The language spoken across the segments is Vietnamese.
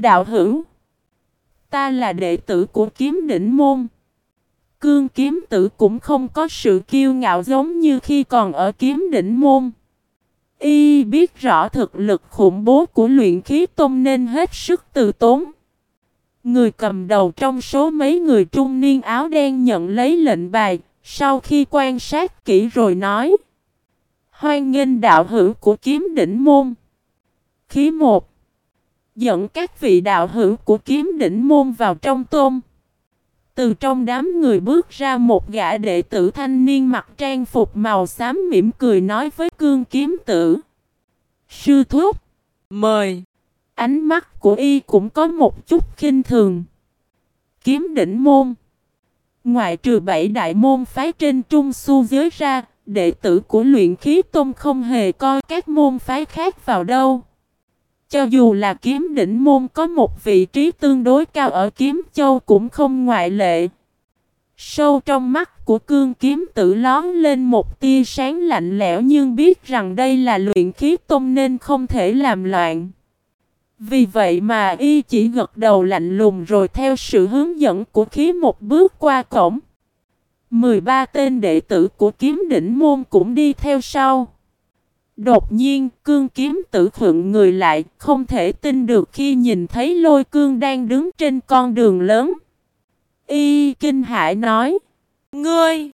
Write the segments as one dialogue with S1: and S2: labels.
S1: Đạo hữu. Ta là đệ tử của kiếm đỉnh môn. Cương kiếm tử cũng không có sự kiêu ngạo giống như khi còn ở kiếm đỉnh môn. Y biết rõ thực lực khủng bố của luyện khí tôn nên hết sức từ tốn. Người cầm đầu trong số mấy người trung niên áo đen nhận lấy lệnh bài, sau khi quan sát kỹ rồi nói. Hoan nghênh đạo hữu của kiếm đỉnh môn. Khí một Dẫn các vị đạo hữu của kiếm đỉnh môn vào trong tôm. Từ trong đám người bước ra một gã đệ tử thanh niên mặc trang phục màu xám mỉm cười nói với cương kiếm tử. Sư thúc, mời. Ánh mắt của y cũng có một chút khinh thường. Kiếm đỉnh môn. Ngoại trừ bảy đại môn phái trên trung su giới ra, đệ tử của luyện khí tôn không hề coi các môn phái khác vào đâu. Cho dù là kiếm đỉnh môn có một vị trí tương đối cao ở kiếm châu cũng không ngoại lệ. Sâu trong mắt của cương kiếm tử lón lên một tia sáng lạnh lẽo nhưng biết rằng đây là luyện khí tông nên không thể làm loạn. Vì vậy mà y chỉ gật đầu lạnh lùng rồi theo sự hướng dẫn của khí một bước qua cổng. 13 tên đệ tử của kiếm đỉnh môn cũng đi theo sau. Đột nhiên, cương kiếm tử khựng người lại, không thể tin được khi nhìn thấy lôi cương đang đứng trên con đường lớn. Y kinh hải nói, Ngươi,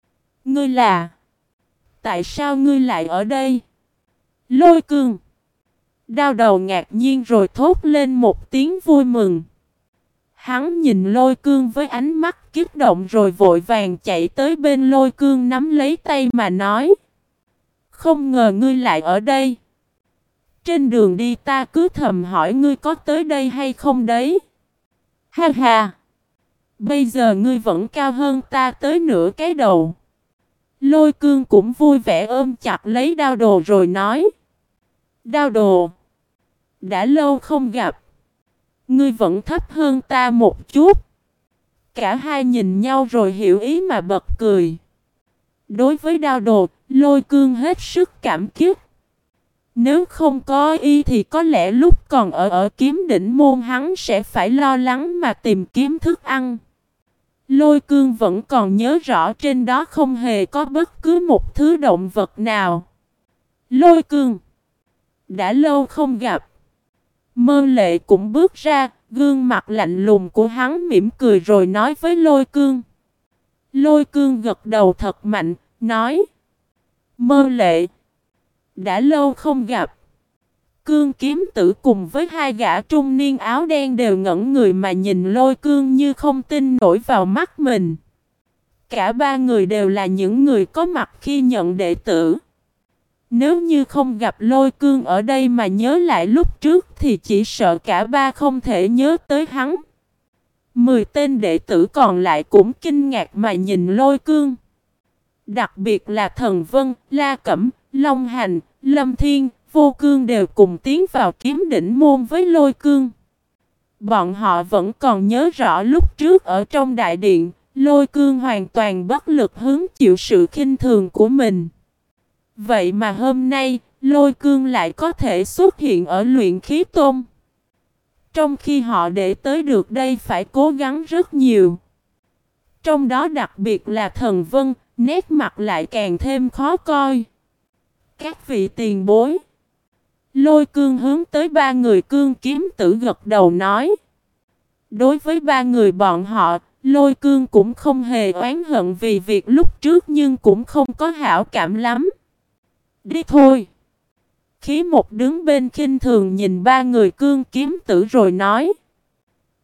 S1: ngươi là, tại sao ngươi lại ở đây? Lôi cương, đau đầu ngạc nhiên rồi thốt lên một tiếng vui mừng. Hắn nhìn lôi cương với ánh mắt kích động rồi vội vàng chạy tới bên lôi cương nắm lấy tay mà nói. Không ngờ ngươi lại ở đây. Trên đường đi ta cứ thầm hỏi ngươi có tới đây hay không đấy. Ha ha. Bây giờ ngươi vẫn cao hơn ta tới nửa cái đầu. Lôi cương cũng vui vẻ ôm chặt lấy đao đồ rồi nói. Đao đồ. Đã lâu không gặp. Ngươi vẫn thấp hơn ta một chút. Cả hai nhìn nhau rồi hiểu ý mà bật cười. Đối với đao đồ, lôi cương hết sức cảm kích. Nếu không có y thì có lẽ lúc còn ở ở kiếm đỉnh môn hắn sẽ phải lo lắng mà tìm kiếm thức ăn. Lôi cương vẫn còn nhớ rõ trên đó không hề có bất cứ một thứ động vật nào. Lôi cương Đã lâu không gặp. Mơ lệ cũng bước ra, gương mặt lạnh lùng của hắn mỉm cười rồi nói với lôi cương. Lôi cương gật đầu thật mạnh, nói. Mơ lệ. Đã lâu không gặp. Cương kiếm tử cùng với hai gã trung niên áo đen đều ngẩn người mà nhìn lôi cương như không tin nổi vào mắt mình. Cả ba người đều là những người có mặt khi nhận đệ tử. Nếu như không gặp lôi cương ở đây mà nhớ lại lúc trước thì chỉ sợ cả ba không thể nhớ tới hắn. Mười tên đệ tử còn lại cũng kinh ngạc mà nhìn lôi cương. Đặc biệt là Thần Vân, La Cẩm, Long Hành, Lâm Thiên, Vô Cương đều cùng tiến vào kiếm đỉnh môn với lôi cương. Bọn họ vẫn còn nhớ rõ lúc trước ở trong đại điện, lôi cương hoàn toàn bất lực hứng chịu sự khinh thường của mình. Vậy mà hôm nay, lôi cương lại có thể xuất hiện ở luyện khí tôn. Trong khi họ để tới được đây phải cố gắng rất nhiều. Trong đó đặc biệt là thần vân, nét mặt lại càng thêm khó coi. Các vị tiền bối. Lôi cương hướng tới ba người cương kiếm tử gật đầu nói. Đối với ba người bọn họ, lôi cương cũng không hề oán hận vì việc lúc trước nhưng cũng không có hảo cảm lắm. Đi thôi. Khí một đứng bên khinh thường nhìn ba người cương kiếm tử rồi nói.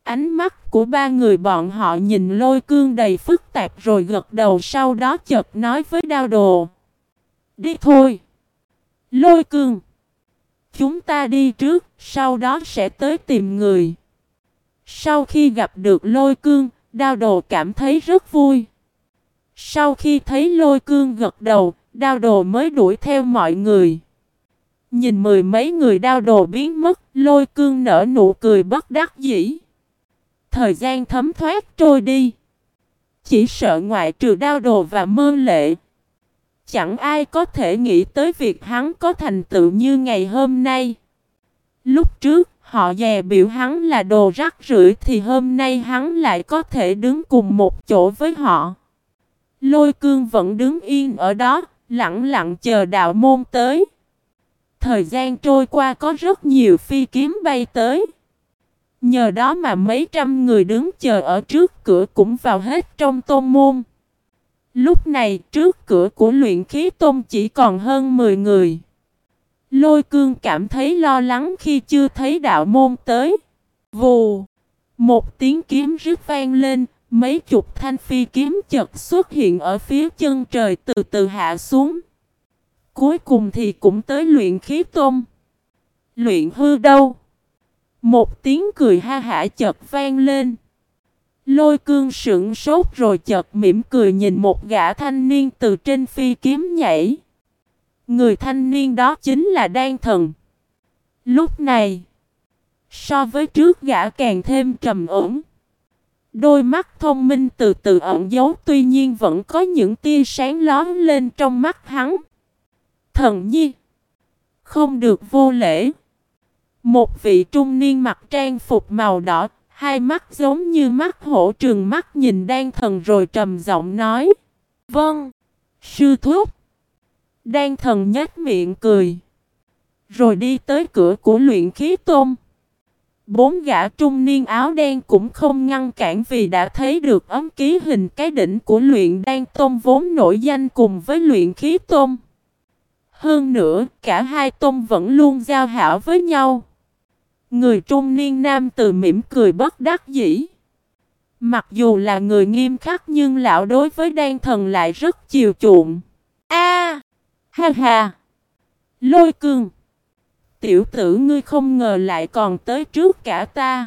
S1: Ánh mắt của ba người bọn họ nhìn lôi cương đầy phức tạp rồi gật đầu sau đó chợt nói với đao đồ. Đi thôi. Lôi cương. Chúng ta đi trước, sau đó sẽ tới tìm người. Sau khi gặp được lôi cương, đao đồ cảm thấy rất vui. Sau khi thấy lôi cương gật đầu, đao đồ mới đuổi theo mọi người. Nhìn mười mấy người đao đồ biến mất, lôi cương nở nụ cười bất đắc dĩ. Thời gian thấm thoát trôi đi. Chỉ sợ ngoại trừ đao đồ và mơ lệ. Chẳng ai có thể nghĩ tới việc hắn có thành tựu như ngày hôm nay. Lúc trước, Họ dè biểu hắn là đồ rắc rưởi thì hôm nay hắn lại có thể đứng cùng một chỗ với họ. Lôi cương vẫn đứng yên ở đó, lặng lặng chờ đạo môn tới. Thời gian trôi qua có rất nhiều phi kiếm bay tới. Nhờ đó mà mấy trăm người đứng chờ ở trước cửa cũng vào hết trong tôn môn. Lúc này trước cửa của luyện khí tôn chỉ còn hơn 10 người. Lôi cương cảm thấy lo lắng khi chưa thấy đạo môn tới. Vù! Một tiếng kiếm rít vang lên, mấy chục thanh phi kiếm chật xuất hiện ở phía chân trời từ từ hạ xuống. Cuối cùng thì cũng tới luyện khí tôn. Luyện hư đâu? Một tiếng cười ha hả chợt vang lên. Lôi cương sững sốt rồi chợt mỉm cười nhìn một gã thanh niên từ trên phi kiếm nhảy. Người thanh niên đó chính là Đan Thần. Lúc này, so với trước gã càng thêm trầm ổn. Đôi mắt thông minh từ từ ẩn giấu tuy nhiên vẫn có những tia sáng lón lên trong mắt hắn. Thần nhi, không được vô lễ. Một vị trung niên mặc trang phục màu đỏ, hai mắt giống như mắt hổ trường mắt nhìn đan thần rồi trầm giọng nói. Vâng, sư thúc. Đan thần nhếch miệng cười. Rồi đi tới cửa của luyện khí tôn. Bốn gã trung niên áo đen cũng không ngăn cản vì đã thấy được ấm ký hình cái đỉnh của luyện đan tôn vốn nổi danh cùng với luyện khí tôn. Hơn nữa, cả hai tôn vẫn luôn giao hảo với nhau. Người trung niên nam từ mỉm cười bất đắc dĩ. Mặc dù là người nghiêm khắc nhưng lão đối với đan thần lại rất chiều chuộng. A, Ha ha! Lôi cương! Tiểu tử ngươi không ngờ lại còn tới trước cả ta.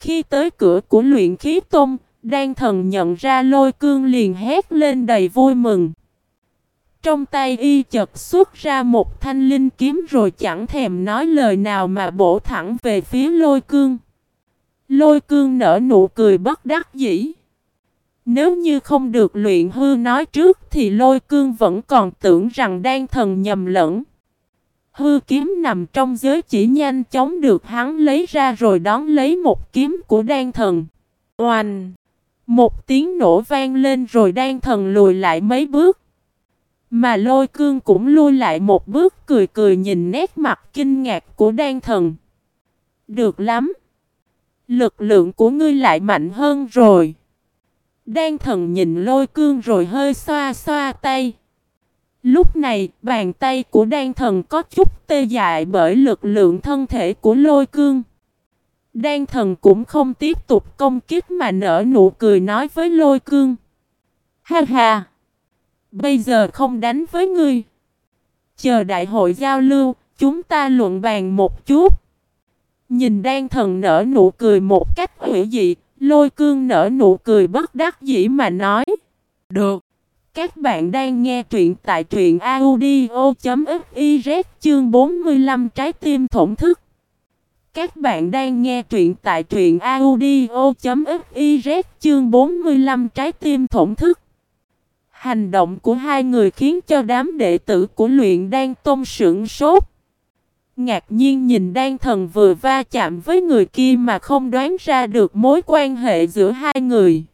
S1: Khi tới cửa của luyện khí tôm, đan thần nhận ra lôi cương liền hét lên đầy vui mừng. Trong tay y chật xuất ra một thanh linh kiếm rồi chẳng thèm nói lời nào mà bổ thẳng về phía lôi cương. Lôi cương nở nụ cười bất đắc dĩ. Nếu như không được luyện hư nói trước thì lôi cương vẫn còn tưởng rằng đang thần nhầm lẫn. Hư kiếm nằm trong giới chỉ nhanh chóng được hắn lấy ra rồi đón lấy một kiếm của đan thần. Oanh! Một tiếng nổ vang lên rồi đan thần lùi lại mấy bước. Mà lôi cương cũng lui lại một bước cười cười nhìn nét mặt kinh ngạc của đan thần. Được lắm! Lực lượng của ngươi lại mạnh hơn rồi. Đan thần nhìn lôi cương rồi hơi xoa xoa tay. Lúc này, bàn tay của đan thần có chút tê dại bởi lực lượng thân thể của lôi cương. Đan thần cũng không tiếp tục công kích mà nở nụ cười nói với lôi cương. Ha ha! Bây giờ không đánh với ngươi. Chờ đại hội giao lưu, chúng ta luận bàn một chút. Nhìn đan thần nở nụ cười một cách hữu dị, Lôi cương nở nụ cười bất đắc dĩ mà nói. Được. Các bạn đang nghe truyện tại truyện audio.fiz chương 45 trái tim thổn thức. Các bạn đang nghe truyện tại truyện audio.fiz chương 45 trái tim thổn thức. Hành động của hai người khiến cho đám đệ tử của luyện đang tôn sững sốt. Ngạc nhiên nhìn đan thần vừa va chạm với người kia mà không đoán ra được mối quan hệ giữa hai người.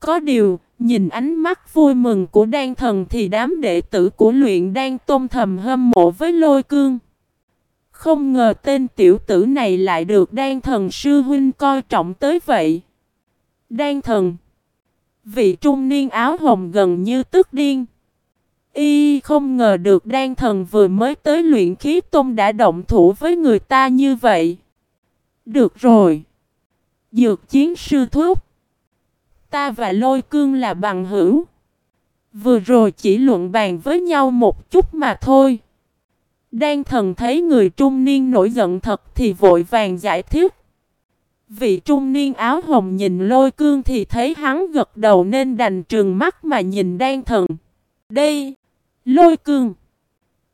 S1: Có điều, nhìn ánh mắt vui mừng của đan thần thì đám đệ tử của luyện đan tôn thầm hâm mộ với lôi cương. Không ngờ tên tiểu tử này lại được đan thần sư huynh coi trọng tới vậy. Đan thần Vị trung niên áo hồng gần như tức điên. Y không ngờ được đan thần vừa mới tới luyện khí tôn đã động thủ với người ta như vậy. Được rồi. Dược chiến sư thúc. Ta và lôi cương là bằng hữu. Vừa rồi chỉ luận bàn với nhau một chút mà thôi. Đan thần thấy người trung niên nổi giận thật thì vội vàng giải thích. Vị trung niên áo hồng nhìn lôi cương thì thấy hắn gật đầu nên đành trừng mắt mà nhìn đan thần. Đây! Lôi cương.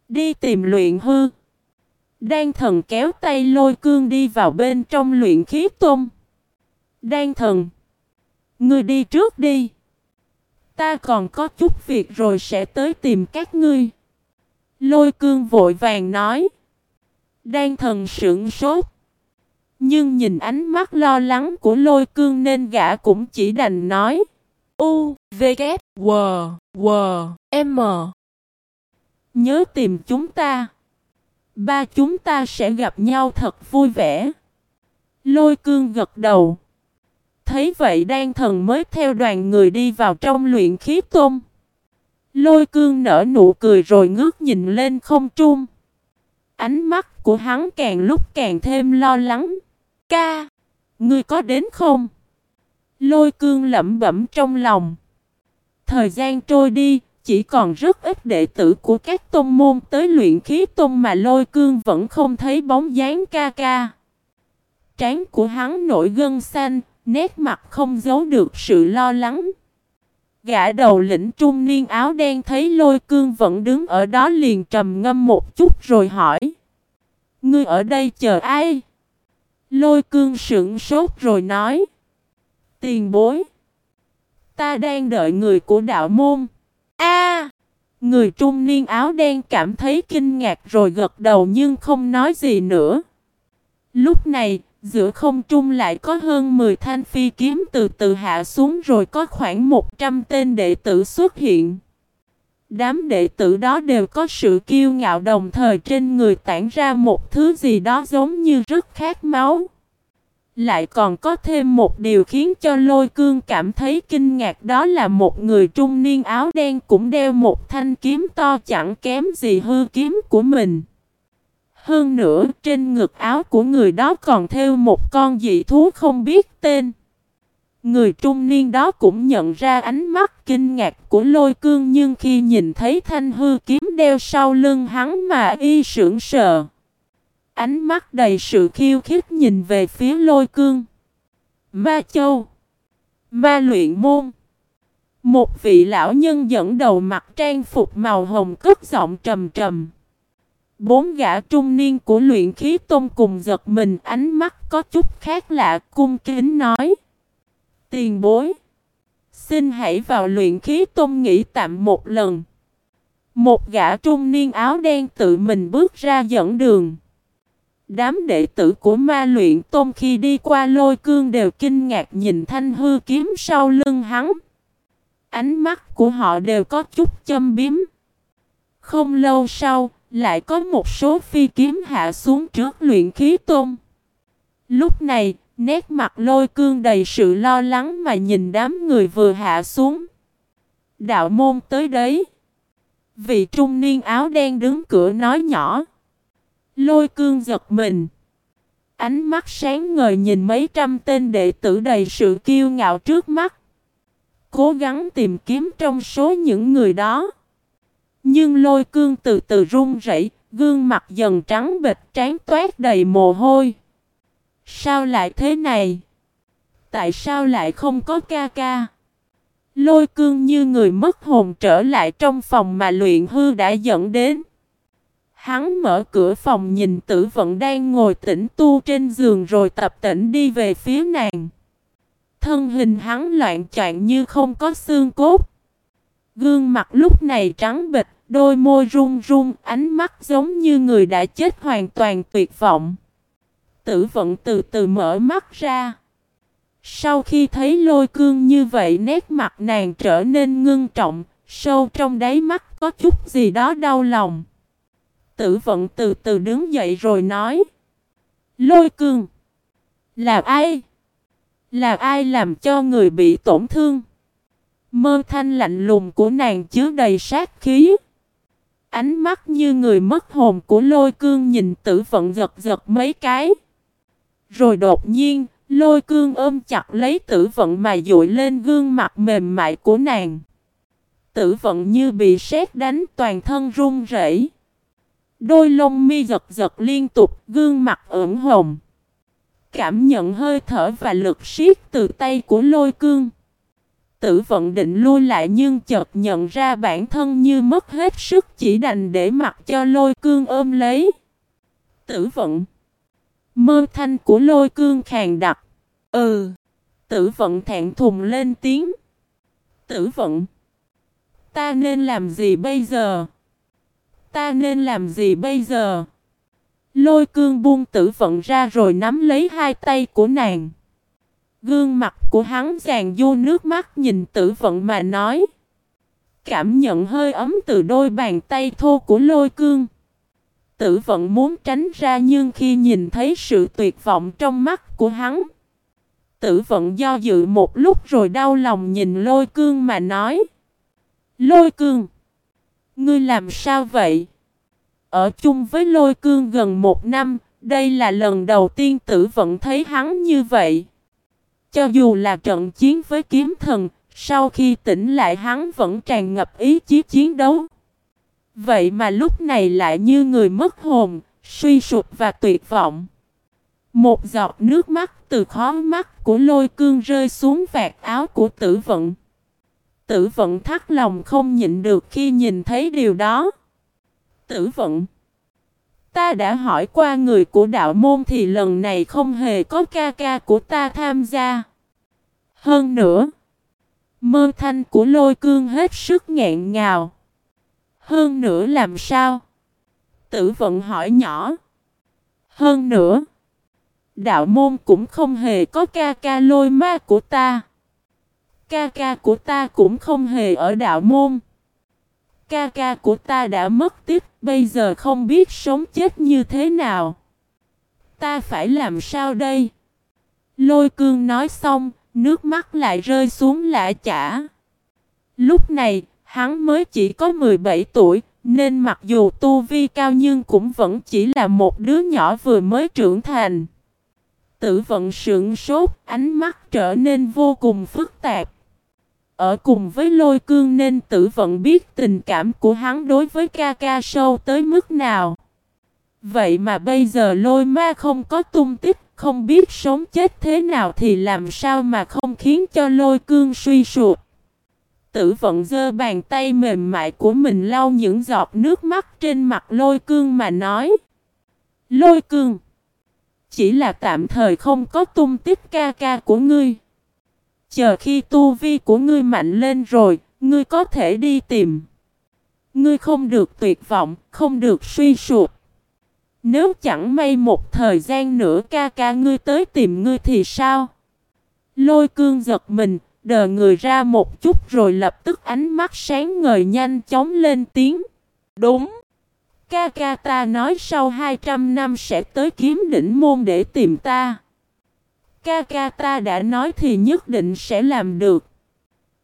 S1: Đi tìm luyện hư. Đan thần kéo tay lôi cương đi vào bên trong luyện khí tôm. Đan thần. Ngươi đi trước đi. Ta còn có chút việc rồi sẽ tới tìm các ngươi. Lôi cương vội vàng nói. Đan thần sững sốt. Nhưng nhìn ánh mắt lo lắng của lôi cương nên gã cũng chỉ đành nói.
S2: U, V, K, W, W, M.
S1: Nhớ tìm chúng ta. Ba chúng ta sẽ gặp nhau thật vui vẻ. Lôi cương gật đầu. Thấy vậy đan thần mới theo đoàn người đi vào trong luyện khí tôm Lôi cương nở nụ cười rồi ngước nhìn lên không trung. Ánh mắt của hắn càng lúc càng thêm lo lắng. Ca, ngươi có đến không? Lôi cương lẩm bẩm trong lòng. Thời gian trôi đi, chỉ còn rất ít đệ tử của các tôn môn tới luyện khí tôn mà lôi cương vẫn không thấy bóng dáng ca ca. Trán của hắn nổi gân xanh, nét mặt không giấu được sự lo lắng. Gã đầu lĩnh trung niên áo đen thấy lôi cương vẫn đứng ở đó liền trầm ngâm một chút rồi hỏi. Ngươi ở đây chờ ai? Lôi cương sững sốt rồi nói. Tiền bối. Ta đang đợi người của đạo môn. A, Người trung niên áo đen cảm thấy kinh ngạc rồi gật đầu nhưng không nói gì nữa. Lúc này, giữa không trung lại có hơn 10 thanh phi kiếm từ từ hạ xuống rồi có khoảng 100 tên đệ tử xuất hiện. Đám đệ tử đó đều có sự kiêu ngạo đồng thời trên người tản ra một thứ gì đó giống như rất khát máu. Lại còn có thêm một điều khiến cho lôi cương cảm thấy kinh ngạc đó là một người trung niên áo đen cũng đeo một thanh kiếm to chẳng kém gì hư kiếm của mình. Hơn nữa, trên ngực áo của người đó còn theo một con dị thú không biết tên. Người trung niên đó cũng nhận ra ánh mắt kinh ngạc của lôi cương nhưng khi nhìn thấy thanh hư kiếm đeo sau lưng hắn mà y sững sờ. Ánh mắt đầy sự khiêu khích nhìn về phía lôi cương. Ma Châu Ma luyện môn Một vị lão nhân dẫn đầu mặc trang phục màu hồng cất giọng trầm trầm. Bốn gã trung niên của luyện khí tôn cùng giật mình, ánh mắt có chút khác lạ, cung kính nói. Tiền bối. Xin hãy vào luyện khí tôn nghỉ tạm một lần. Một gã trung niên áo đen tự mình bước ra dẫn đường. Đám đệ tử của ma luyện tôn khi đi qua lôi cương đều kinh ngạc nhìn thanh hư kiếm sau lưng hắn. Ánh mắt của họ đều có chút châm biếm. Không lâu sau, lại có một số phi kiếm hạ xuống trước luyện khí tôn. Lúc này, nét mặt lôi cương đầy sự lo lắng mà nhìn đám người vừa hạ xuống. Đạo môn tới đấy. Vị trung niên áo đen đứng cửa nói nhỏ. Lôi cương giật mình. Ánh mắt sáng ngời nhìn mấy trăm tên đệ tử đầy sự kiêu ngạo trước mắt. Cố gắng tìm kiếm trong số những người đó. Nhưng lôi cương từ từ run rẩy, gương mặt dần trắng bệch trán toát đầy mồ hôi. Sao lại thế này? Tại sao lại không có ca ca? Lôi cương như người mất hồn trở lại trong phòng mà luyện hư đã dẫn đến. Hắn mở cửa phòng nhìn tử vận đang ngồi tĩnh tu trên giường rồi tập tỉnh đi về phía nàng. Thân hình hắn loạn choạng như không có xương cốt. Gương mặt lúc này trắng bịch, đôi môi run run, ánh mắt giống như người đã chết hoàn toàn tuyệt vọng. Tử vận từ từ mở mắt ra. Sau khi thấy lôi cương như vậy nét mặt nàng trở nên ngưng trọng, sâu trong đáy mắt có chút gì đó đau lòng. Tử vận từ từ đứng dậy rồi nói. Lôi cương. Là ai? Là ai làm cho người bị tổn thương? Mơ thanh lạnh lùng của nàng chứa đầy sát khí. Ánh mắt như người mất hồn của lôi cương nhìn tử vận giật giật mấy cái. Rồi đột nhiên, lôi cương ôm chặt lấy tử vận mà dụi lên gương mặt mềm mại của nàng. Tử vận như bị sét đánh toàn thân run rẩy. Đôi lông mi giật giật liên tục, gương mặt ửng hồng. Cảm nhận hơi thở và lực siết từ tay của lôi cương. Tử vận định lui lại nhưng chợt nhận ra bản thân như mất hết sức chỉ đành để mặc cho lôi cương ôm lấy. Tử vận. Mơ thanh của lôi cương khàn đặc. Ừ. Tử vận thẹn thùng lên tiếng. Tử vận. Ta nên làm gì bây giờ? Ta nên làm gì bây giờ? Lôi cương buông tử vận ra rồi nắm lấy hai tay của nàng. Gương mặt của hắn giàn vô nước mắt nhìn tử vận mà nói. Cảm nhận hơi ấm từ đôi bàn tay thô của lôi cương. Tử vận muốn tránh ra nhưng khi nhìn thấy sự tuyệt vọng trong mắt của hắn. Tử vận do dự một lúc rồi đau lòng nhìn lôi cương mà nói. Lôi cương! Ngươi làm sao vậy? Ở chung với lôi cương gần một năm, đây là lần đầu tiên tử vận thấy hắn như vậy. Cho dù là trận chiến với kiếm thần, sau khi tỉnh lại hắn vẫn tràn ngập ý chí chiến đấu. Vậy mà lúc này lại như người mất hồn, suy sụp và tuyệt vọng. Một giọt nước mắt từ khó mắt của lôi cương rơi xuống vạt áo của tử vận. Tử vận thắt lòng không nhịn được khi nhìn thấy điều đó. Tử vận Ta đã hỏi qua người của đạo môn thì lần này không hề có ca ca của ta tham gia. Hơn nữa, mơ thanh của lôi cương hết sức nghẹn ngào. Hơn nữa làm sao? Tử vận hỏi nhỏ. Hơn nữa, đạo môn cũng không hề có ca ca lôi ma của ta. Ca ca của ta cũng không hề ở đạo môn. Ca ca của ta đã mất tích, bây giờ không biết sống chết như thế nào. Ta phải làm sao đây? Lôi cương nói xong, nước mắt lại rơi xuống lạ chả. Lúc này, hắn mới chỉ có 17 tuổi, nên mặc dù tu vi cao nhưng cũng vẫn chỉ là một đứa nhỏ vừa mới trưởng thành. Tử vận sượng sốt, ánh mắt trở nên vô cùng phức tạp. Ở cùng với lôi cương nên tử vận biết tình cảm của hắn đối với ca ca sâu tới mức nào. Vậy mà bây giờ lôi ma không có tung tích, không biết sống chết thế nào thì làm sao mà không khiến cho lôi cương suy sụp. Tử vận dơ bàn tay mềm mại của mình lau những giọt nước mắt trên mặt lôi cương mà nói. Lôi cương! Chỉ là tạm thời không có tung tích ca ca của ngươi. Chờ khi tu vi của ngươi mạnh lên rồi, ngươi có thể đi tìm. Ngươi không được tuyệt vọng, không được suy sụp. Nếu chẳng may một thời gian nữa ca ca ngươi tới tìm ngươi thì sao? Lôi cương giật mình, đờ người ra một chút rồi lập tức ánh mắt sáng ngời nhanh chóng lên tiếng. Đúng! Ca ca ta nói sau 200 năm sẽ tới kiếm đỉnh môn để tìm ta. Ca ca ta đã nói thì nhất định sẽ làm được.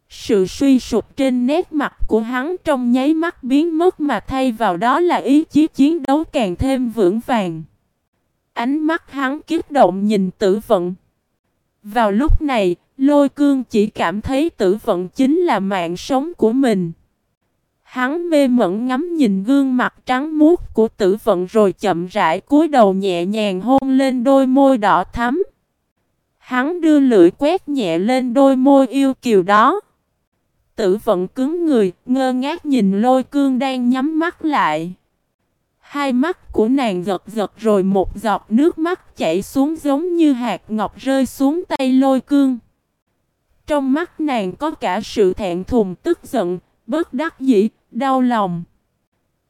S1: Sự suy sụp trên nét mặt của hắn trong nháy mắt biến mất mà thay vào đó là ý chí chiến đấu càng thêm vững vàng. Ánh mắt hắn kiếp động nhìn tử vận. Vào lúc này, lôi cương chỉ cảm thấy tử vận chính là mạng sống của mình. Hắn mê mẩn ngắm nhìn gương mặt trắng muốt của tử vận rồi chậm rãi cúi đầu nhẹ nhàng hôn lên đôi môi đỏ thắm. Hắn đưa lưỡi quét nhẹ lên đôi môi yêu kiều đó. Tử vận cứng người, ngơ ngác nhìn lôi cương đang nhắm mắt lại. Hai mắt của nàng giật giật rồi một giọt nước mắt chảy xuống giống như hạt ngọc rơi xuống tay lôi cương. Trong mắt nàng có cả sự thẹn thùng tức giận, bất đắc dĩ, đau lòng.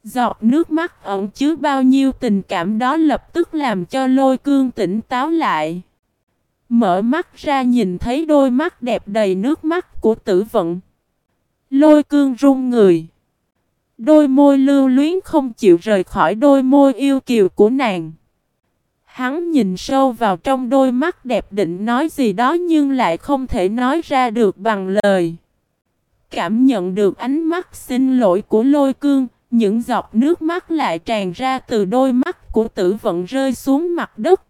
S1: Giọt nước mắt ẩn chứa bao nhiêu tình cảm đó lập tức làm cho lôi cương tỉnh táo lại. Mở mắt ra nhìn thấy đôi mắt đẹp đầy nước mắt của tử vận. Lôi cương run người. Đôi môi lưu luyến không chịu rời khỏi đôi môi yêu kiều của nàng. Hắn nhìn sâu vào trong đôi mắt đẹp định nói gì đó nhưng lại không thể nói ra được bằng lời. Cảm nhận được ánh mắt xin lỗi của lôi cương, những giọt nước mắt lại tràn ra từ đôi mắt của tử vận rơi xuống mặt đất.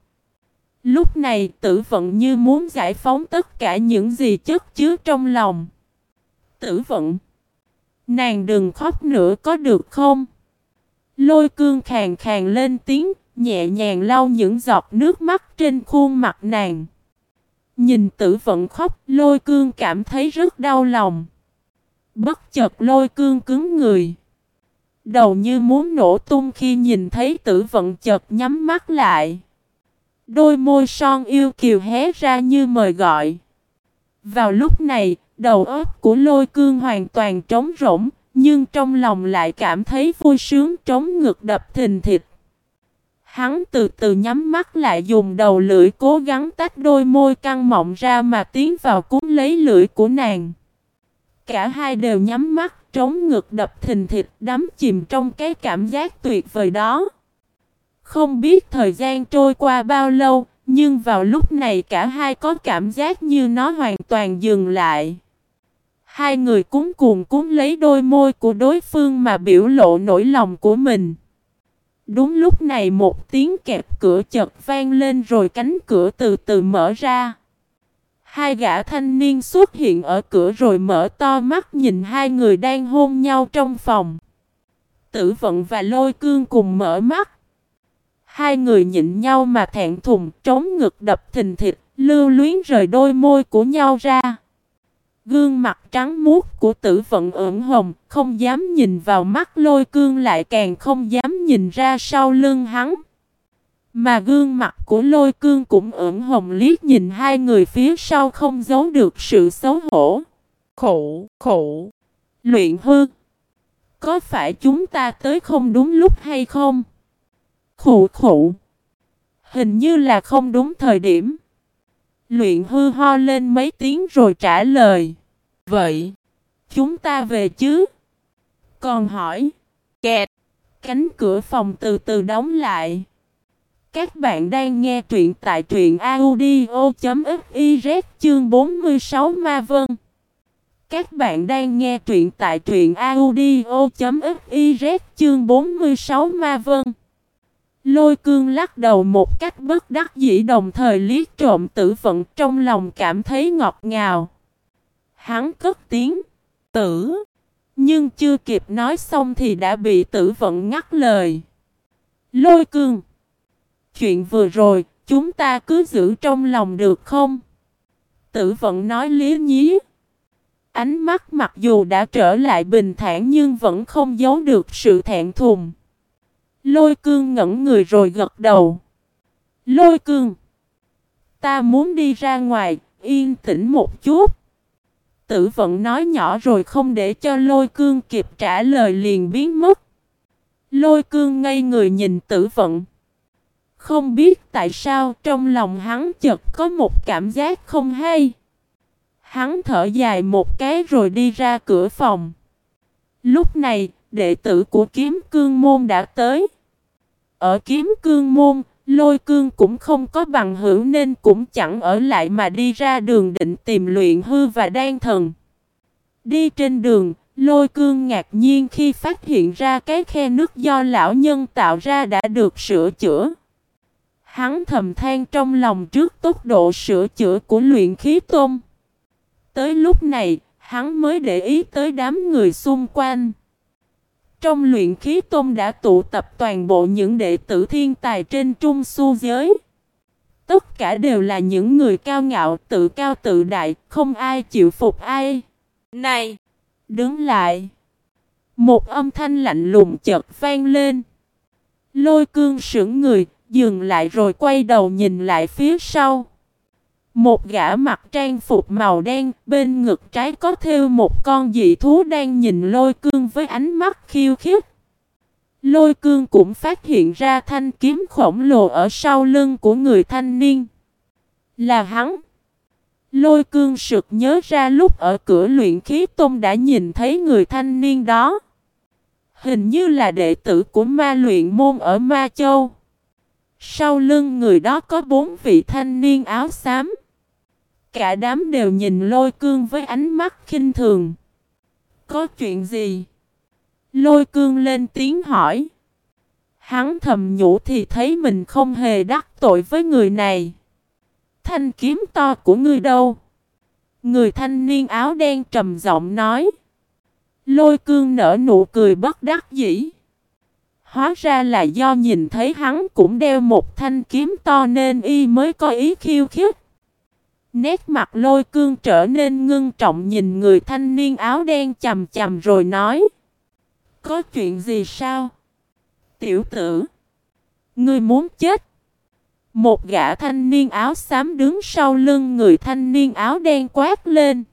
S1: Lúc này tử vận như muốn giải phóng tất cả những gì chất chứa trong lòng. Tử vận. Nàng đừng khóc nữa có được không? Lôi cương khàn khàn lên tiếng, nhẹ nhàng lau những giọt nước mắt trên khuôn mặt nàng. Nhìn tử vận khóc, lôi cương cảm thấy rất đau lòng. Bất chợt lôi cương cứng người. Đầu như muốn nổ tung khi nhìn thấy tử vận chợt nhắm mắt lại. Đôi môi son yêu kiều hé ra như mời gọi. Vào lúc này, đầu óc của lôi cương hoàn toàn trống rỗng, nhưng trong lòng lại cảm thấy vui sướng trống ngực đập thình thịch. Hắn từ từ nhắm mắt lại dùng đầu lưỡi cố gắng tách đôi môi căng mọng ra mà tiến vào cuốn lấy lưỡi của nàng. Cả hai đều nhắm mắt, trống ngực đập thình thịt, đắm chìm trong cái cảm giác tuyệt vời đó. Không biết thời gian trôi qua bao lâu, nhưng vào lúc này cả hai có cảm giác như nó hoàn toàn dừng lại. Hai người cúng cuồng cúng lấy đôi môi của đối phương mà biểu lộ nỗi lòng của mình. Đúng lúc này một tiếng kẹp cửa chật vang lên rồi cánh cửa từ từ mở ra. Hai gã thanh niên xuất hiện ở cửa rồi mở to mắt nhìn hai người đang hôn nhau trong phòng. Tử vận và lôi cương cùng mở mắt. Hai người nhịn nhau mà thẹn thùng, trống ngực đập thình thịt, lưu luyến rời đôi môi của nhau ra. Gương mặt trắng muốt của tử vận ửng hồng, không dám nhìn vào mắt lôi cương lại càng không dám nhìn ra sau lưng hắn. Mà gương mặt của lôi cương cũng ửng hồng liếc nhìn hai người phía sau không giấu được sự xấu hổ.
S2: Khổ, khổ.
S1: Luyện hư. Có phải chúng ta tới không đúng lúc hay không? Khủ khủ. Hình như là không đúng thời điểm. Luyện hư ho lên mấy tiếng rồi trả lời.
S2: Vậy,
S1: chúng ta về chứ? Còn hỏi.
S2: Kẹt.
S1: Cánh cửa phòng từ từ đóng lại. Các bạn đang nghe truyện tại truyện audio.fiz chương 46 Ma Vân. Các bạn đang nghe truyện tại truyện audio.fiz chương 46 Ma Vân. Lôi cương lắc đầu một cách bất đắc dĩ đồng thời liếc trộm tử vận trong lòng cảm thấy ngọt ngào. Hắn cất tiếng, tử. Nhưng chưa kịp nói xong thì đã bị tử vận ngắt lời. Lôi cương. Chuyện vừa rồi, chúng ta cứ giữ trong lòng được không? Tử vận nói lý nhí. Ánh mắt mặc dù đã trở lại bình thản nhưng vẫn không giấu được sự thẹn thùng. Lôi cương ngẩn người rồi gật đầu. Lôi cương. Ta muốn đi ra ngoài, yên tĩnh một chút. Tử vận nói nhỏ rồi không để cho lôi cương kịp trả lời liền biến mất. Lôi cương ngây người nhìn tử vận. Không biết tại sao trong lòng hắn chợt có một cảm giác không hay. Hắn thở dài một cái rồi đi ra cửa phòng. Lúc này, đệ tử của kiếm cương môn đã tới. Ở kiếm cương môn, lôi cương cũng không có bằng hữu nên cũng chẳng ở lại mà đi ra đường định tìm luyện hư và đan thần. Đi trên đường, lôi cương ngạc nhiên khi phát hiện ra cái khe nước do lão nhân tạo ra đã được sửa chữa. Hắn thầm than trong lòng trước tốc độ sửa chữa của luyện khí tôm. Tới lúc này, hắn mới để ý tới đám người xung quanh. Trong luyện khí tôn đã tụ tập toàn bộ những đệ tử thiên tài trên trung su giới. Tất cả đều là những người cao ngạo, tự cao tự đại, không ai chịu phục ai.
S2: Này!
S1: Đứng lại! Một âm thanh lạnh lùng chợt vang lên. Lôi cương sững người, dừng lại rồi quay đầu nhìn lại phía sau. Một gã mặc trang phục màu đen, bên ngực trái có thêu một con dị thú đang nhìn lôi cương với ánh mắt khiêu khích. Lôi cương cũng phát hiện ra thanh kiếm khổng lồ ở sau lưng của người thanh niên. Là hắn. Lôi cương sực nhớ ra lúc ở cửa luyện khí tôn đã nhìn thấy người thanh niên đó. Hình như là đệ tử của ma luyện môn ở Ma Châu. Sau lưng người đó có bốn vị thanh niên áo xám. Cả đám đều nhìn lôi cương với ánh mắt khinh thường. Có chuyện gì? Lôi cương lên tiếng hỏi. Hắn thầm nhủ thì thấy mình không hề đắc tội với người này. Thanh kiếm to của ngươi đâu? Người thanh niên áo đen trầm giọng nói. Lôi cương nở nụ cười bất đắc dĩ. Hóa ra là do nhìn thấy hắn cũng đeo một thanh kiếm to nên y mới có ý khiêu khích. Nét mặt lôi cương trở nên ngưng trọng nhìn người thanh niên áo đen chầm chầm rồi nói. Có chuyện gì sao? Tiểu tử. Ngươi muốn chết. Một gã thanh niên áo xám đứng sau lưng người thanh niên áo đen quát lên.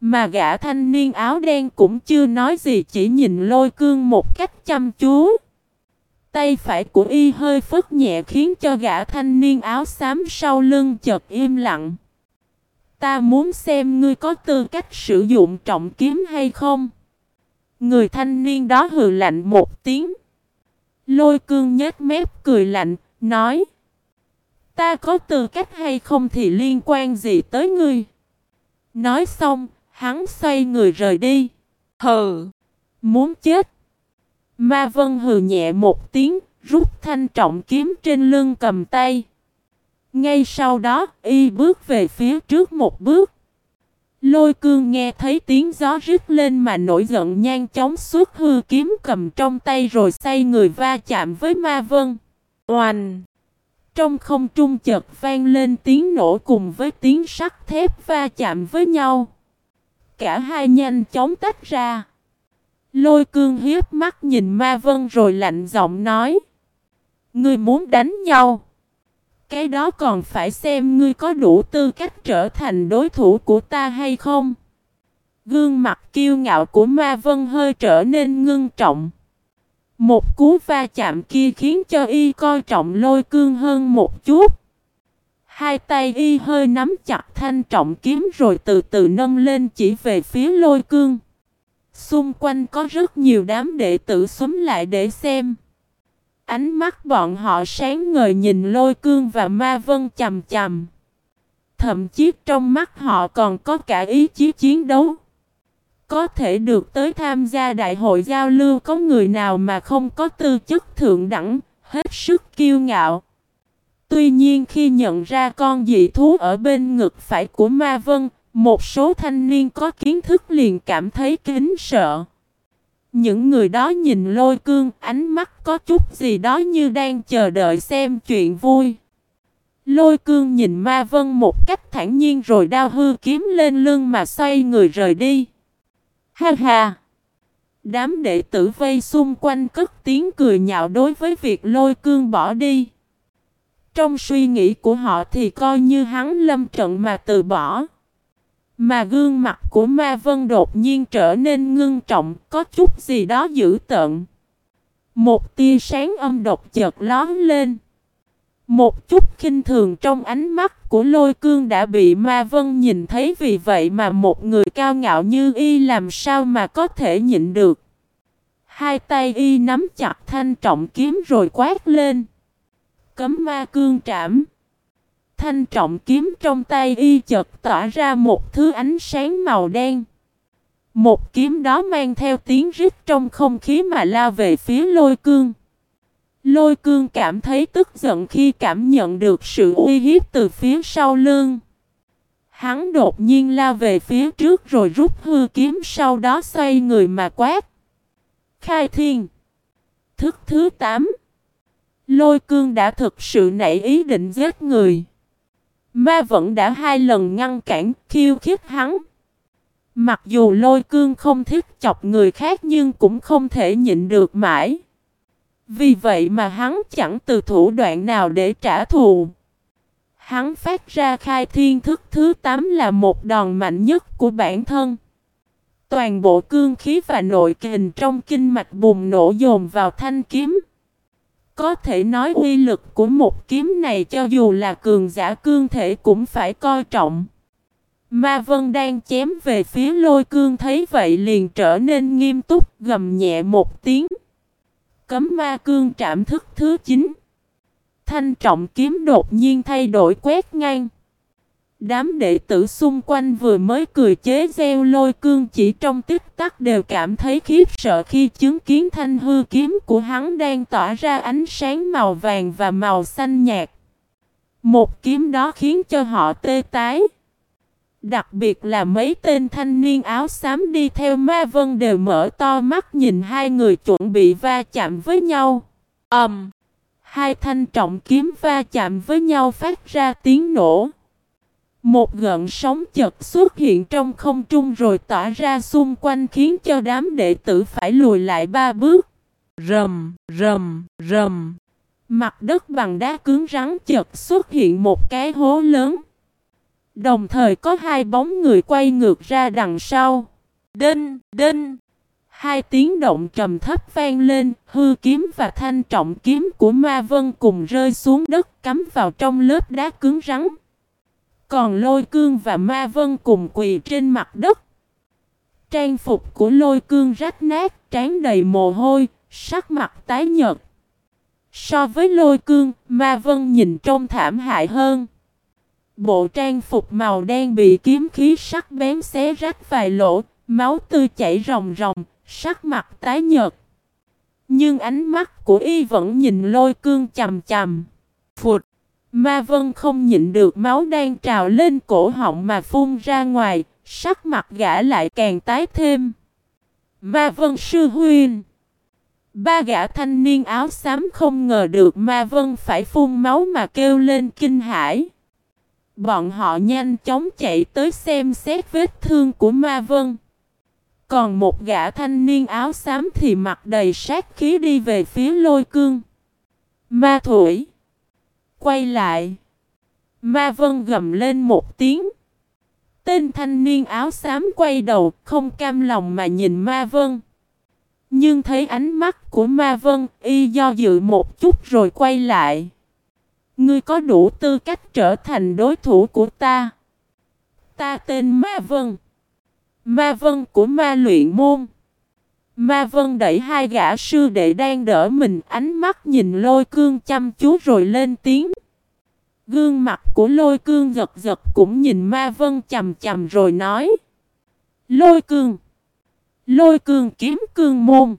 S1: Mà gã thanh niên áo đen cũng chưa nói gì, chỉ nhìn lôi cương một cách chăm chú. Tay phải của y hơi phất nhẹ khiến cho gã thanh niên áo xám sau lưng chợt im lặng. Ta muốn xem ngươi có tư cách sử dụng trọng kiếm hay không. Người thanh niên đó hừ lạnh một tiếng. Lôi cương nhếch mép cười lạnh, nói. Ta có tư cách hay không thì liên quan gì tới ngươi. Nói xong, hắn xoay người rời đi. Hừ, muốn chết. Ma Vân hừ nhẹ một tiếng, rút thanh trọng kiếm trên lưng cầm tay. Ngay sau đó, y bước về phía trước một bước. Lôi cương nghe thấy tiếng gió rít lên mà nổi giận nhanh chóng xuất hư kiếm cầm trong tay rồi say người va chạm với ma vân. Oành! Trong không trung chợt vang lên tiếng nổ cùng với tiếng sắt thép va chạm với nhau. Cả hai nhanh chóng tách ra. Lôi cương hiếp mắt nhìn ma vân rồi lạnh giọng nói. Ngươi muốn đánh nhau. Cái đó còn phải xem ngươi có đủ tư cách trở thành đối thủ của ta hay không. Gương mặt kiêu ngạo của ma vân hơi trở nên ngưng trọng. Một cú va chạm kia khiến cho y coi trọng lôi cương hơn một chút. Hai tay y hơi nắm chặt thanh trọng kiếm rồi từ từ nâng lên chỉ về phía lôi cương. Xung quanh có rất nhiều đám đệ tử xúm lại để xem. Ánh mắt bọn họ sáng ngời nhìn lôi cương và ma vân chầm chầm. Thậm chí trong mắt họ còn có cả ý chí chiến đấu. Có thể được tới tham gia đại hội giao lưu có người nào mà không có tư chất thượng đẳng, hết sức kiêu ngạo. Tuy nhiên khi nhận ra con dị thú ở bên ngực phải của Ma Vân, một số thanh niên có kiến thức liền cảm thấy kính sợ. Những người đó nhìn lôi cương, ánh mắt có chút gì đó như đang chờ đợi xem chuyện vui. Lôi cương nhìn ma vân một cách thản nhiên rồi đao hư kiếm lên lưng mà xoay người rời đi. Ha ha! Đám đệ tử vây xung quanh cất tiếng cười nhạo đối với việc lôi cương bỏ đi. Trong suy nghĩ của họ thì coi như hắn lâm trận mà từ bỏ. Mà gương mặt của Ma Vân đột nhiên trở nên ngưng trọng, có chút gì đó dữ tợn. Một tia sáng âm độc chợt lón lên. Một chút khinh thường trong ánh mắt của lôi cương đã bị Ma Vân nhìn thấy vì vậy mà một người cao ngạo như y làm sao mà có thể nhịn được. Hai tay y nắm chặt thanh trọng kiếm rồi quát lên. Cấm ma cương trảm thanh trọng kiếm trong tay y chợt tỏa ra một thứ ánh sáng màu đen. Một kiếm đó mang theo tiếng rít trong không khí mà lao về phía lôi cương. Lôi cương cảm thấy tức giận khi cảm nhận được sự uy hiếp từ phía sau lưng. Hắn đột nhiên lao về phía trước rồi rút hư kiếm sau đó xoay người mà quát. Khai thiên. Thức thứ 8. Lôi cương đã thực sự nảy ý định giết người. Ma vẫn đã hai lần ngăn cản, khiêu khích hắn. Mặc dù lôi cương không thích chọc người khác nhưng cũng không thể nhịn được mãi. Vì vậy mà hắn chẳng từ thủ đoạn nào để trả thù. Hắn phát ra khai thiên thức thứ 8 là một đòn mạnh nhất của bản thân. Toàn bộ cương khí và nội kình trong kinh mạch bùng nổ dồn vào thanh kiếm. Có thể nói uy lực của một kiếm này cho dù là cường giả cương thể cũng phải coi trọng. Ma Vân đang chém về phía lôi cương thấy vậy liền trở nên nghiêm túc, gầm nhẹ một tiếng. Cấm ma cương trạm thức thứ 9. Thanh trọng kiếm đột nhiên thay đổi quét ngang. Đám đệ tử xung quanh vừa mới cười chế gieo lôi cương chỉ trong tích tắc đều cảm thấy khiếp sợ khi chứng kiến thanh hư kiếm của hắn đang tỏa ra ánh sáng màu vàng và màu xanh nhạt. Một kiếm đó khiến cho họ tê tái. Đặc biệt là mấy tên thanh niên áo xám đi theo ma vân đều mở to mắt nhìn hai người chuẩn bị va chạm với nhau. ầm, um, Hai thanh trọng kiếm va chạm với nhau phát ra tiếng nổ. Một gợn sóng chật xuất hiện trong không trung rồi tỏa ra xung quanh khiến cho đám đệ tử phải lùi lại ba bước. Rầm, rầm, rầm. Mặt đất bằng đá cứng rắn chật xuất hiện một cái hố lớn. Đồng thời có hai bóng người quay ngược ra đằng sau. Đinh, đinh. Hai tiếng động trầm thấp vang lên, hư kiếm và thanh trọng kiếm của ma vân cùng rơi xuống đất cắm vào trong lớp đá cứng rắn. Còn lôi cương và ma vân cùng quỳ trên mặt đất. Trang phục của lôi cương rách nát, trán đầy mồ hôi, sắc mặt tái nhợt. So với lôi cương, ma vân nhìn trông thảm hại hơn. Bộ trang phục màu đen bị kiếm khí sắc bén xé rách vài lỗ, máu tươi chảy ròng ròng, sắc mặt tái nhợt. Nhưng ánh mắt của y vẫn nhìn lôi cương chầm chầm. Phụt! Ma vân không nhịn được máu đang trào lên cổ họng mà phun ra ngoài, sắc mặt gã lại càng tái thêm. Ma vân sư huynh! Ba gã thanh niên áo xám không ngờ được Ma Vân phải phun máu mà kêu lên kinh hãi. Bọn họ nhanh chóng chạy tới xem xét vết thương của Ma Vân. Còn một gã thanh niên áo xám thì mặt đầy sát khí đi về phía lôi cương. Ma Thủy Quay lại. Ma Vân gầm lên một tiếng. Tên thanh niên áo xám quay đầu không cam lòng mà nhìn Ma Vân. Nhưng thấy ánh mắt của Ma Vân, y do dự một chút rồi quay lại. Ngươi có đủ tư cách trở thành đối thủ của ta. Ta tên Ma Vân. Ma Vân của ma luyện môn. Ma Vân đẩy hai gã sư đệ đang đỡ mình ánh mắt nhìn lôi cương chăm chú rồi lên tiếng. Gương mặt của lôi cương giật giật cũng nhìn Ma Vân chầm chầm rồi nói. Lôi cương. Lôi cương kiếm cương môn.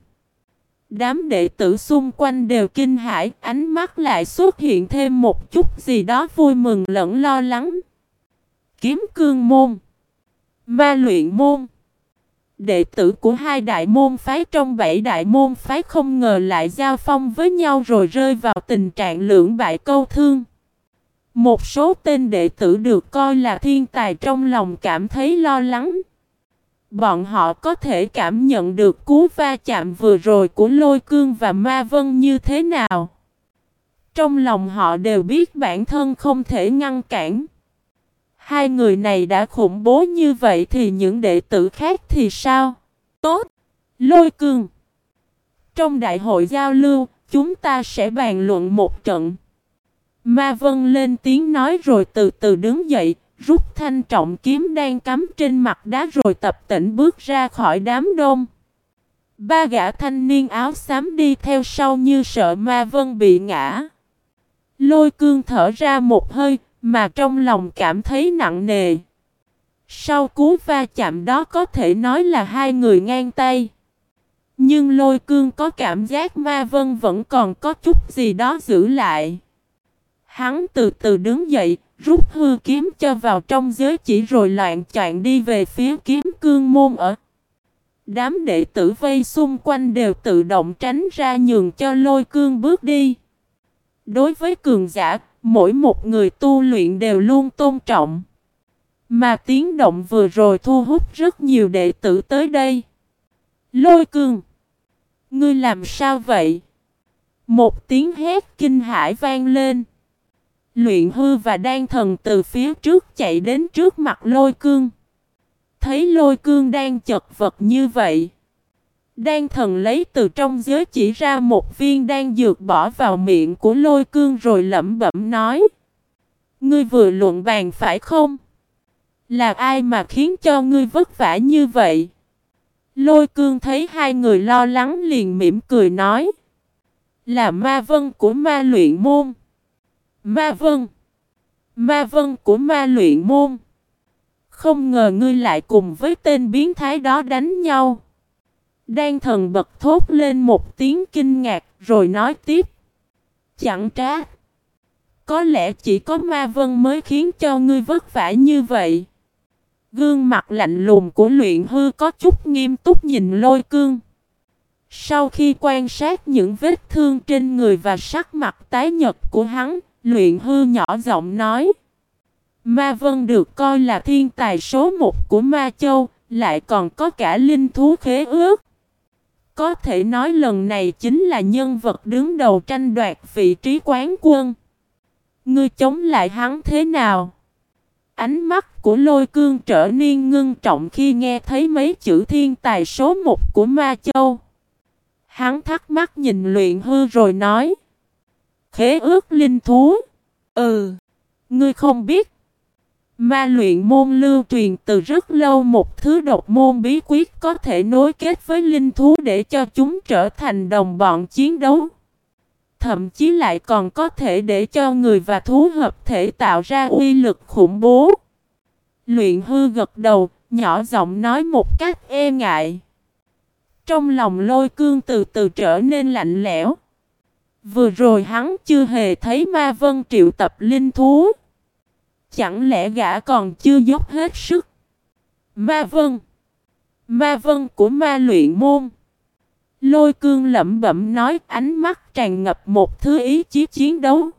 S1: Đám đệ tử xung quanh đều kinh hãi, ánh mắt lại xuất hiện thêm một chút gì đó vui mừng lẫn lo lắng. Kiếm cương môn. Ma luyện môn. Đệ tử của hai đại môn phái trong bảy đại môn phái không ngờ lại giao phong với nhau rồi rơi vào tình trạng lưỡng bại câu thương. Một số tên đệ tử được coi là thiên tài trong lòng cảm thấy lo lắng. Bọn họ có thể cảm nhận được cú va chạm vừa rồi của lôi cương và ma vân như thế nào. Trong lòng họ đều biết bản thân không thể ngăn cản. Hai người này đã khủng bố như vậy thì những đệ tử khác thì sao? Tốt! Lôi cương! Trong đại hội giao lưu, chúng ta sẽ bàn luận một trận. Ma Vân lên tiếng nói rồi từ từ đứng dậy, rút thanh trọng kiếm đang cắm trên mặt đá rồi tập tỉnh bước ra khỏi đám đông. Ba gã thanh niên áo xám đi theo sau như sợ Ma Vân bị ngã. Lôi cương thở ra một hơi, mà trong lòng cảm thấy nặng nề. Sau cú va chạm đó có thể nói là hai người ngang tay. Nhưng lôi cương có cảm giác ma vân vẫn còn có chút gì đó giữ lại. Hắn từ từ đứng dậy, rút hư kiếm cho vào trong giới chỉ rồi loạn chạy đi về phía kiếm cương môn ở. Đám đệ tử vây xung quanh đều tự động tránh ra nhường cho lôi cương bước đi. Đối với cường giả, mỗi một người tu luyện đều luôn tôn trọng. Mà tiếng động vừa rồi thu hút rất nhiều đệ tử tới đây. Lôi cương! Ngươi làm sao vậy? Một tiếng hét kinh hãi vang lên. Luyện hư và đan thần từ phía trước chạy đến trước mặt lôi cương. Thấy lôi cương đang chật vật như vậy. Đan thần lấy từ trong giới chỉ ra một viên đan dược bỏ vào miệng của lôi cương rồi lẩm bẩm nói. Ngươi vừa luận bàn phải không? Là ai mà khiến cho ngươi vất vả như vậy? Lôi cương thấy hai người lo lắng liền mỉm cười nói. Là ma vân của ma luyện môn. Ma vân. Ma vân của ma luyện môn. Không ngờ ngươi lại cùng với tên biến thái đó đánh nhau. Đan thần bật thốt lên một tiếng kinh ngạc rồi nói tiếp. Chẳng trách. Có lẽ chỉ có ma vân mới khiến cho ngươi vất vả như vậy. Gương mặt lạnh lùng của luyện hư có chút nghiêm túc nhìn lôi cương. Sau khi quan sát những vết thương trên người và sắc mặt tái nhật của hắn, luyện hư nhỏ giọng nói. Ma Vân được coi là thiên tài số một của Ma Châu, lại còn có cả linh thú khế ước. Có thể nói lần này chính là nhân vật đứng đầu tranh đoạt vị trí quán quân. Ngươi chống lại hắn thế nào? Ánh mắt của lôi cương trở nên ngưng trọng khi nghe thấy mấy chữ thiên tài số một của Ma Châu. Hắn thắc mắc nhìn luyện hư rồi nói. Khế ước linh thú. Ừ. Ngươi không biết. Ma luyện môn lưu truyền từ rất lâu một thứ độc môn bí quyết có thể nối kết với linh thú để cho chúng trở thành đồng bọn chiến đấu. Thậm chí lại còn có thể để cho người và thú hợp thể tạo ra uy lực khủng bố. Luyện hư gật đầu, nhỏ giọng nói một cách e ngại. Trong lòng lôi cương từ từ trở nên lạnh lẽo. Vừa rồi hắn chưa hề thấy ma vân triệu tập linh thú. Chẳng lẽ gã còn chưa dốc hết sức? Ma vân. Ma vân của ma luyện môn. Lôi cương lẩm bẩm nói, ánh mắt tràn ngập một thứ ý chí chiến đấu.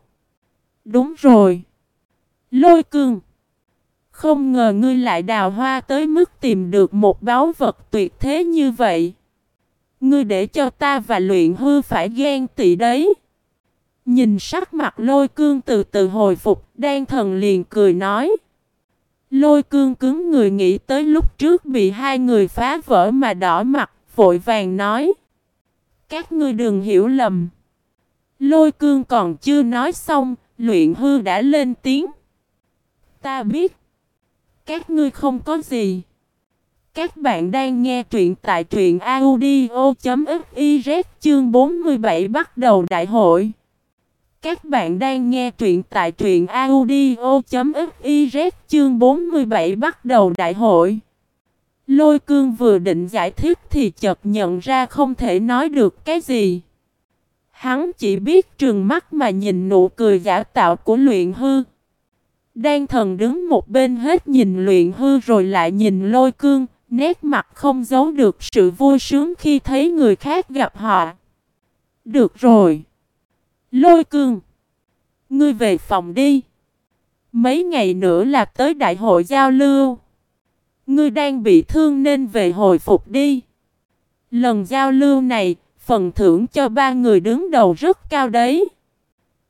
S1: Đúng rồi. Lôi cương. Không ngờ ngươi lại đào hoa tới mức tìm được một báu vật tuyệt thế như vậy. Ngươi để cho ta và luyện hư phải ghen tị đấy. Nhìn sắc mặt lôi cương từ từ hồi phục, đan thần liền cười nói. Lôi cương cứng người nghĩ tới lúc trước bị hai người phá vỡ mà đỏ mặt, vội vàng nói. Các ngươi đừng hiểu lầm. Lôi cương còn chưa nói xong, luyện hư đã lên tiếng. Ta biết. Các ngươi không có gì. Các bạn đang nghe truyện tại truyện audio.fiz chương 47 bắt đầu đại hội. Các bạn đang nghe truyện tại truyện audio.fiz chương 47 bắt đầu đại hội. Lôi cương vừa định giải thích thì chợt nhận ra không thể nói được cái gì. Hắn chỉ biết trường mắt mà nhìn nụ cười giả tạo của luyện hư. Đan thần đứng một bên hết nhìn luyện hư rồi lại nhìn lôi cương, nét mặt không giấu được sự vui sướng khi thấy người khác gặp họ. Được rồi. Lôi cương. Ngươi về phòng đi. Mấy ngày nữa là tới đại hội giao lưu. Ngươi đang bị thương nên về hồi phục đi. Lần giao lưu này, phần thưởng cho ba người đứng đầu rất cao đấy.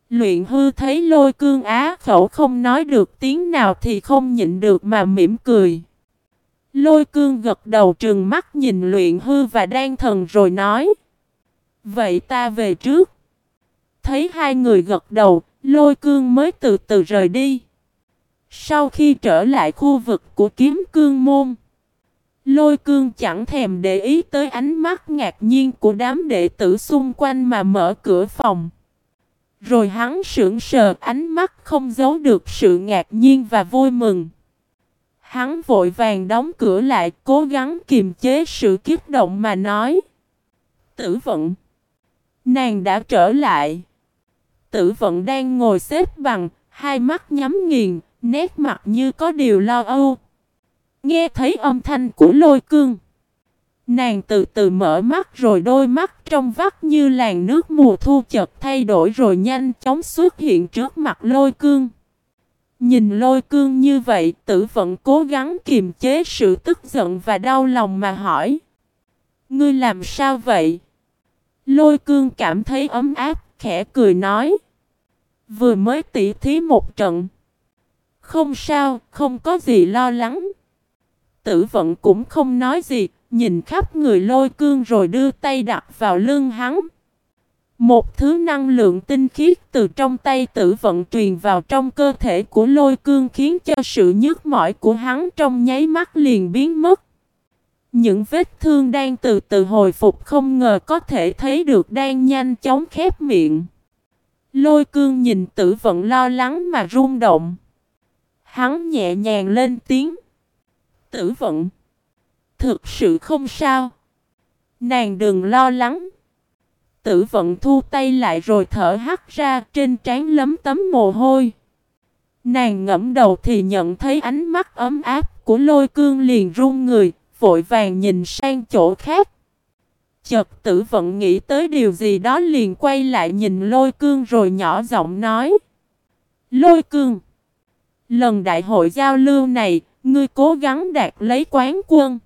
S1: Luyện hư thấy lôi cương á khẩu không nói được tiếng nào thì không nhịn được mà mỉm cười. Lôi cương gật đầu trừng mắt nhìn luyện hư và đan thần rồi nói. Vậy ta về trước. Thấy hai người gật đầu, lôi cương mới từ từ rời đi. Sau khi trở lại khu vực của kiếm cương môn, lôi cương chẳng thèm để ý tới ánh mắt ngạc nhiên của đám đệ tử xung quanh mà mở cửa phòng. Rồi hắn sững sờ ánh mắt không giấu được sự ngạc nhiên và vui mừng. Hắn vội vàng đóng cửa lại cố gắng kiềm chế sự kích động mà nói. Tử vận. Nàng đã trở lại. Tử vẫn đang ngồi xếp bằng, hai mắt nhắm nghiền, nét mặt như có điều lo âu. Nghe thấy âm thanh của lôi cương. Nàng từ từ mở mắt rồi đôi mắt trong vắt như làn nước mùa thu chợt thay đổi rồi nhanh chóng xuất hiện trước mặt lôi cương. Nhìn lôi cương như vậy tử vẫn cố gắng kiềm chế sự tức giận và đau lòng mà hỏi. Ngươi làm sao vậy? Lôi cương cảm thấy ấm áp, khẽ cười nói. Vừa mới tỉ thí một trận. Không sao, không có gì lo lắng. Tử vận cũng không nói gì, nhìn khắp người lôi cương rồi đưa tay đặt vào lưng hắn. Một thứ năng lượng tinh khiết từ trong tay tử vận truyền vào trong cơ thể của lôi cương khiến cho sự nhức mỏi của hắn trong nháy mắt liền biến mất. Những vết thương đang từ từ hồi phục không ngờ có thể thấy được đang nhanh chóng khép miệng. Lôi cương nhìn tử vận lo lắng mà rung động. Hắn nhẹ nhàng lên tiếng. Tử vận. Thực sự không sao. Nàng đừng lo lắng. Tử vận thu tay lại rồi thở hắt ra trên trán lấm tấm mồ hôi. Nàng ngẫm đầu thì nhận thấy ánh mắt ấm áp của lôi cương liền run người, vội vàng nhìn sang chỗ khác. Chợt tử vận nghĩ tới điều gì đó liền quay lại nhìn lôi cương rồi nhỏ giọng nói. Lôi cương! Lần đại hội giao lưu này, ngươi cố gắng đạt lấy quán quân.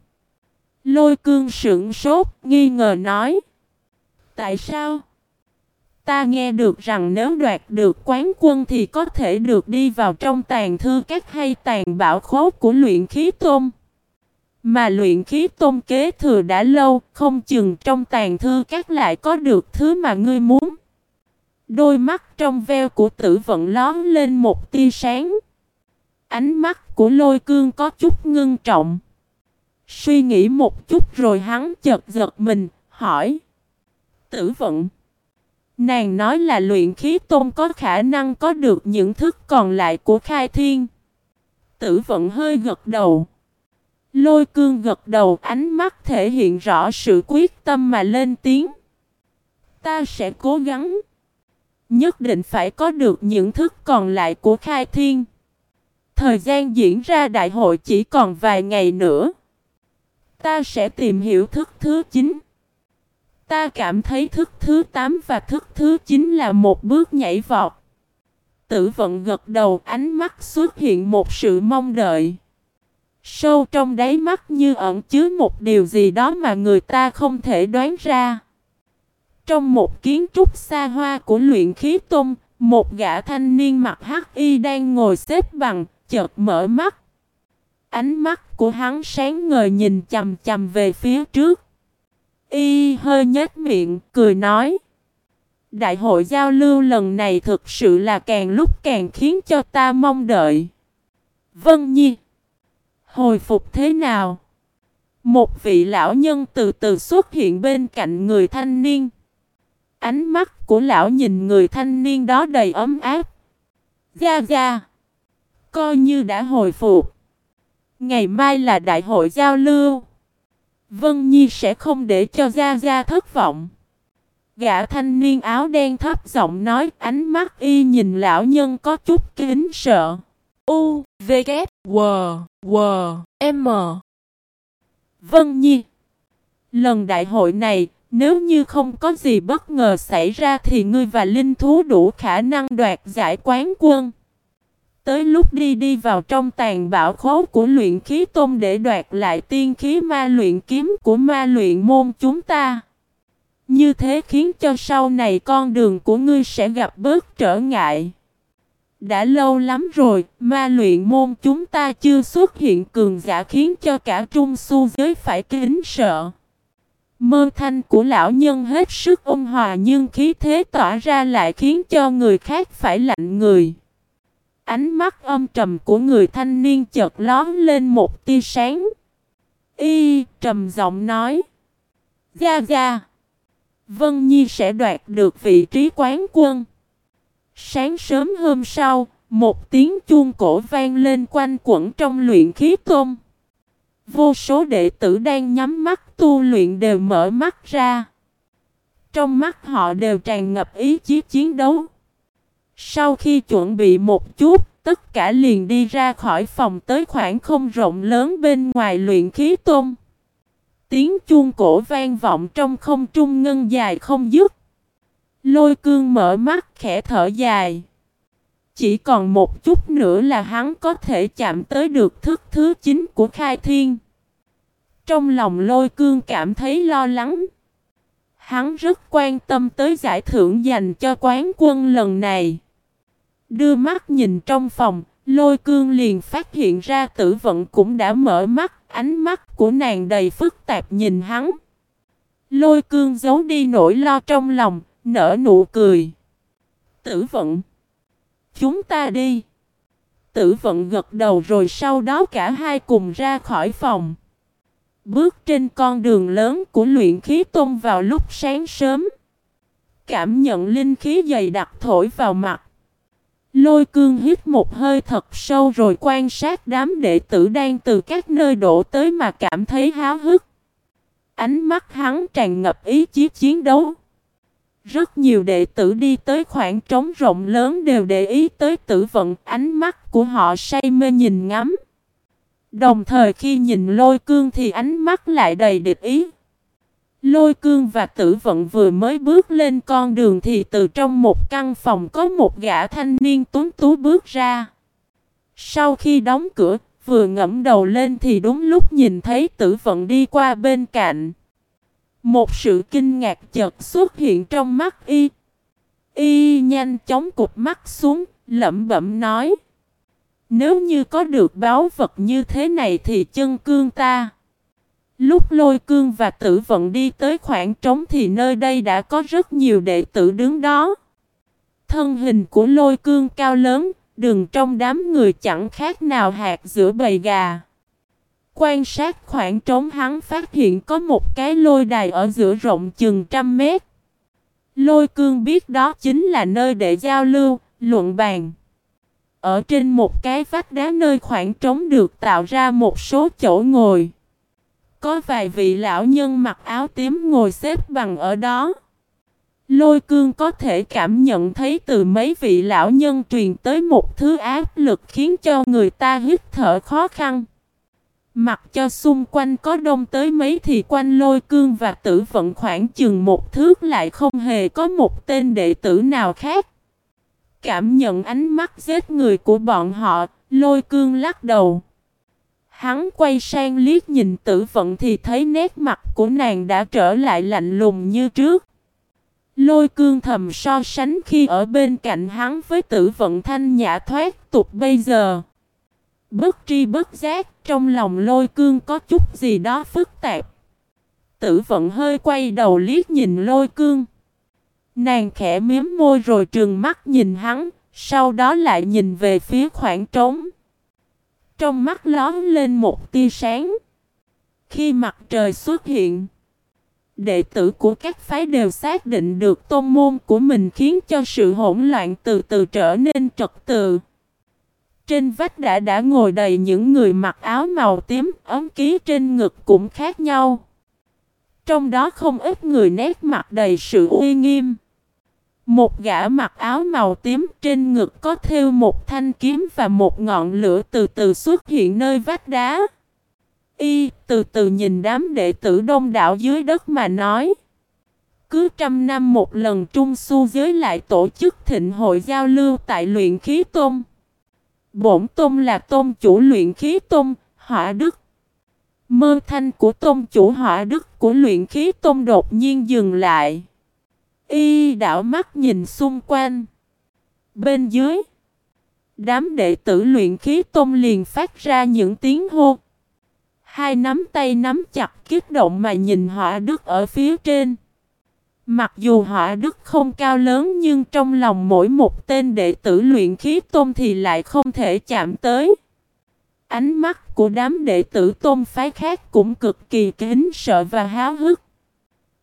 S1: Lôi cương sững sốt, nghi ngờ nói. Tại sao? Ta nghe được rằng nếu đoạt được quán quân thì có thể được đi vào trong tàn thư các hay tàn bảo khố của luyện khí tôm. Mà luyện khí tôn kế thừa đã lâu, không chừng trong tàn thư các lại có được thứ mà ngươi muốn. Đôi mắt trong veo của tử vận lón lên một tia sáng. Ánh mắt của lôi cương có chút ngưng trọng. Suy nghĩ một chút rồi hắn chợt giật mình, hỏi. Tử vận. Nàng nói là luyện khí tôn có khả năng có được những thức còn lại của khai thiên. Tử vận hơi gật đầu. Lôi cương gật đầu, ánh mắt thể hiện rõ sự quyết tâm mà lên tiếng. Ta sẽ cố gắng. Nhất định phải có được những thức còn lại của khai thiên. Thời gian diễn ra đại hội chỉ còn vài ngày nữa. Ta sẽ tìm hiểu thức thứ 9. Ta cảm thấy thức thứ 8 và thức thứ 9 là một bước nhảy vọt. Tử vận gật đầu, ánh mắt xuất hiện một sự mong đợi. Sâu trong đáy mắt như ẩn chứa một điều gì đó mà người ta không thể đoán ra. Trong một kiến trúc xa hoa của luyện khí tung, một gã thanh niên mặc hắc y đang ngồi xếp bằng, chợt mở mắt. Ánh mắt của hắn sáng ngời nhìn chầm chầm về phía trước. Y hơi nhếch miệng, cười nói. Đại hội giao lưu lần này thực sự là càng lúc càng khiến cho ta mong đợi. Vân Nhi. Hồi phục thế nào? Một vị lão nhân từ từ xuất hiện bên cạnh người thanh niên. Ánh mắt của lão nhìn người thanh niên đó đầy ấm áp. Gia Gia. Coi như đã hồi phục. Ngày mai là đại hội giao lưu. Vân Nhi sẽ không để cho Gia Gia thất vọng. Gã thanh niên áo đen thấp giọng nói, ánh mắt y nhìn lão nhân có chút kính sợ.
S2: U, V, K, W, W, M.
S1: Vân Nhi Lần đại hội này, nếu như không có gì bất ngờ xảy ra thì ngươi và linh thú đủ khả năng đoạt giải quán quân. Tới lúc đi đi vào trong tàn bảo khố của luyện khí tôn để đoạt lại tiên khí ma luyện kiếm của ma luyện môn chúng ta. Như thế khiến cho sau này con đường của ngươi sẽ gặp bớt trở ngại. Đã lâu lắm rồi, ma luyện môn chúng ta chưa xuất hiện cường giả khiến cho cả trung su giới phải kính sợ. Mơ thanh của lão nhân hết sức ôn hòa nhưng khí thế tỏa ra lại khiến cho người khác phải lạnh người. Ánh mắt âm trầm của người thanh niên chợt lón lên một tia sáng. Y trầm giọng nói. Gia Gia. Vân Nhi sẽ đoạt được vị trí quán quân. Sáng sớm hôm sau, một tiếng chuông cổ vang lên quanh quẩn trong luyện khí tôn. Vô số đệ tử đang nhắm mắt tu luyện đều mở mắt ra. Trong mắt họ đều tràn ngập ý chí chiến đấu. Sau khi chuẩn bị một chút, tất cả liền đi ra khỏi phòng tới khoảng không rộng lớn bên ngoài luyện khí tôn. Tiếng chuông cổ vang vọng trong không trung ngân dài không dứt. Lôi cương mở mắt khẽ thở dài. Chỉ còn một chút nữa là hắn có thể chạm tới được thức thứ chính của khai thiên. Trong lòng lôi cương cảm thấy lo lắng. Hắn rất quan tâm tới giải thưởng dành cho quán quân lần này. Đưa mắt nhìn trong phòng, lôi cương liền phát hiện ra tử vận cũng đã mở mắt, ánh mắt của nàng đầy phức tạp nhìn hắn. Lôi cương giấu đi nỗi lo trong lòng, nở nụ cười. Tử vận. Chúng ta đi. Tử vận gật đầu rồi sau đó cả hai cùng ra khỏi phòng. Bước trên con đường lớn của luyện khí tôn vào lúc sáng sớm. Cảm nhận linh khí dày đặc thổi vào mặt. Lôi cương hít một hơi thật sâu rồi quan sát đám đệ tử đang từ các nơi đổ tới mà cảm thấy háo hức. Ánh mắt hắn tràn ngập ý chí chiến đấu. Rất nhiều đệ tử đi tới khoảng trống rộng lớn đều để ý tới tử vận, ánh mắt của họ say mê nhìn ngắm. Đồng thời khi nhìn lôi cương thì ánh mắt lại đầy địch ý. Lôi cương và tử vận vừa mới bước lên con đường thì từ trong một căn phòng có một gã thanh niên tuấn tú bước ra. Sau khi đóng cửa, vừa ngẫm đầu lên thì đúng lúc nhìn thấy tử vận đi qua bên cạnh. Một sự kinh ngạc chợt xuất hiện trong mắt y. Y nhanh chóng cụp mắt xuống, lẩm bẩm nói. Nếu như có được báo vật như thế này thì chân cương ta. Lúc lôi cương và tử vận đi tới khoảng trống thì nơi đây đã có rất nhiều đệ tử đứng đó. Thân hình của lôi cương cao lớn, đường trong đám người chẳng khác nào hạt giữa bầy gà. Quan sát khoảng trống hắn phát hiện có một cái lôi đài ở giữa rộng chừng trăm mét. Lôi cương biết đó chính là nơi để giao lưu, luận bàn. Ở trên một cái vách đá nơi khoảng trống được tạo ra một số chỗ ngồi. Có vài vị lão nhân mặc áo tím ngồi xếp bằng ở đó. Lôi cương có thể cảm nhận thấy từ mấy vị lão nhân truyền tới một thứ áp lực khiến cho người ta hít thở khó khăn. Mặc cho xung quanh có đông tới mấy thì quanh lôi cương và tử vận khoảng chừng một thước lại không hề có một tên đệ tử nào khác. Cảm nhận ánh mắt giết người của bọn họ, lôi cương lắc đầu. Hắn quay sang liếc nhìn tử vận thì thấy nét mặt của nàng đã trở lại lạnh lùng như trước. Lôi cương thầm so sánh khi ở bên cạnh hắn với tử vận thanh nhã thoát tục bây giờ. Bất tri bất giác, trong lòng lôi cương có chút gì đó phức tạp. Tử vận hơi quay đầu liếc nhìn lôi cương. Nàng khẽ miếm môi rồi trừng mắt nhìn hắn, sau đó lại nhìn về phía khoảng trống. Trong mắt lón lên một tia sáng. Khi mặt trời xuất hiện, đệ tử của các phái đều xác định được tôn môn của mình khiến cho sự hỗn loạn từ từ trở nên trật tự. Trên vách đã đã ngồi đầy những người mặc áo màu tím, ấm ký trên ngực cũng khác nhau. Trong đó không ít người nét mặt đầy sự uy nghiêm. Một gã mặc áo màu tím trên ngực có thêu một thanh kiếm và một ngọn lửa từ từ xuất hiện nơi vách đá. Y từ từ nhìn đám đệ tử đông đảo dưới đất mà nói. Cứ trăm năm một lần Trung Su giới lại tổ chức thịnh hội giao lưu tại luyện khí tôn. Bổn tôn là tôn chủ luyện khí tôn, hỏa đức. Mơ thanh của tôn chủ hỏa đức của luyện khí tôn đột nhiên dừng lại. Y đảo mắt nhìn xung quanh. Bên dưới, đám đệ tử luyện khí tôn liền phát ra những tiếng hô. Hai nắm tay nắm chặt kích động mà nhìn hỏa đức ở phía trên. Mặc dù hỏa đức không cao lớn nhưng trong lòng mỗi một tên đệ tử luyện khí tôn thì lại không thể chạm tới. Ánh mắt của đám đệ tử tôn phái khác cũng cực kỳ kính sợ và háo hức.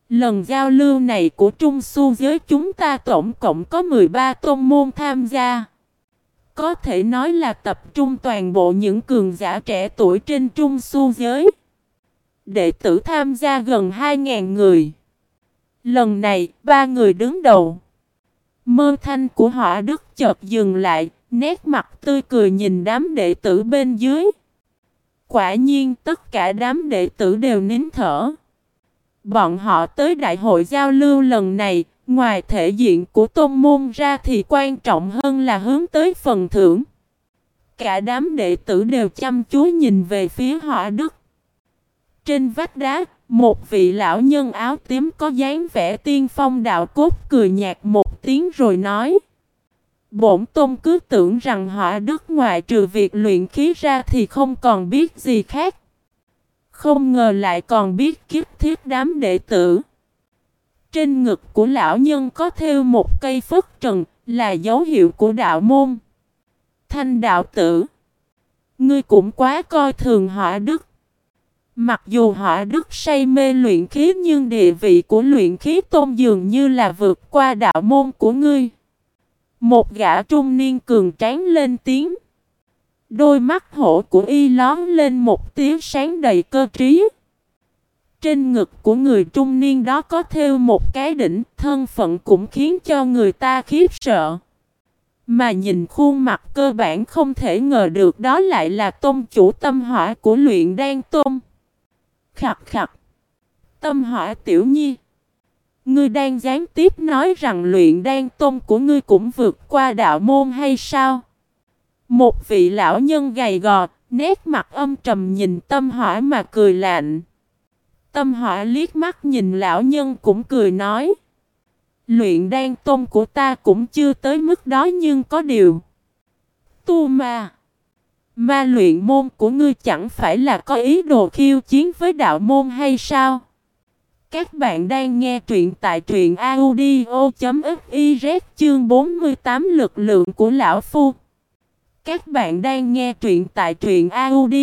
S1: Lần giao lưu này của Trung Su giới chúng ta tổng cộng có 13 tôn môn tham gia. Có thể nói là tập trung toàn bộ những cường giả trẻ tuổi trên Trung Su giới. Đệ tử tham gia gần 2.000 người. Lần này, ba người đứng đầu. Mơ thanh của họ đức chợt dừng lại, nét mặt tươi cười nhìn đám đệ tử bên dưới. Quả nhiên tất cả đám đệ tử đều nín thở. Bọn họ tới đại hội giao lưu lần này, ngoài thể diện của tôn môn ra thì quan trọng hơn là hướng tới phần thưởng. Cả đám đệ tử đều chăm chú nhìn về phía họ đức. Trên vách đá, một vị lão nhân áo tím có dáng vẻ tiên phong đạo cốt cười nhạt một tiếng rồi nói. Bổn tôn cứ tưởng rằng họ đức ngoại trừ việc luyện khí ra thì không còn biết gì khác. Không ngờ lại còn biết kiếp thiết đám đệ tử. Trên ngực của lão nhân có theo một cây phất trần, là dấu hiệu của đạo môn. Thanh đạo tử. Ngươi cũng quá coi thường họ đức. Mặc dù họ đức say mê luyện khí nhưng địa vị của luyện khí tôn dường như là vượt qua đạo môn của ngươi. Một gã trung niên cường tráng lên tiếng. Đôi mắt hổ của y lón lên một tiếng sáng đầy cơ trí. Trên ngực của người trung niên đó có thêu một cái đỉnh, thân phận cũng khiến cho người ta khiếp sợ. Mà nhìn khuôn mặt cơ bản không thể ngờ được đó lại là tôn chủ tâm hỏa của luyện đan tôn. Khặt khặt. Tâm hỏa tiểu nhi. Ngươi đang gián tiếp nói rằng luyện đan tôn của ngươi cũng vượt qua đạo môn hay sao? Một vị lão nhân gầy gò, nét mặt âm trầm nhìn tâm hỏa mà cười lạnh. Tâm hỏa liếc mắt nhìn lão nhân cũng cười nói. Luyện đan tôn của ta cũng chưa tới mức đó nhưng có điều. Tu mà. Ma luyện môn của ngươi chẳng phải là có ý đồ khiêu chiến với đạo môn hay sao? Các bạn đang nghe truyện tại truyện audio.fiz chương 48 lực lượng của Lão Phu. Các bạn đang nghe truyện tại truyện audio.fiz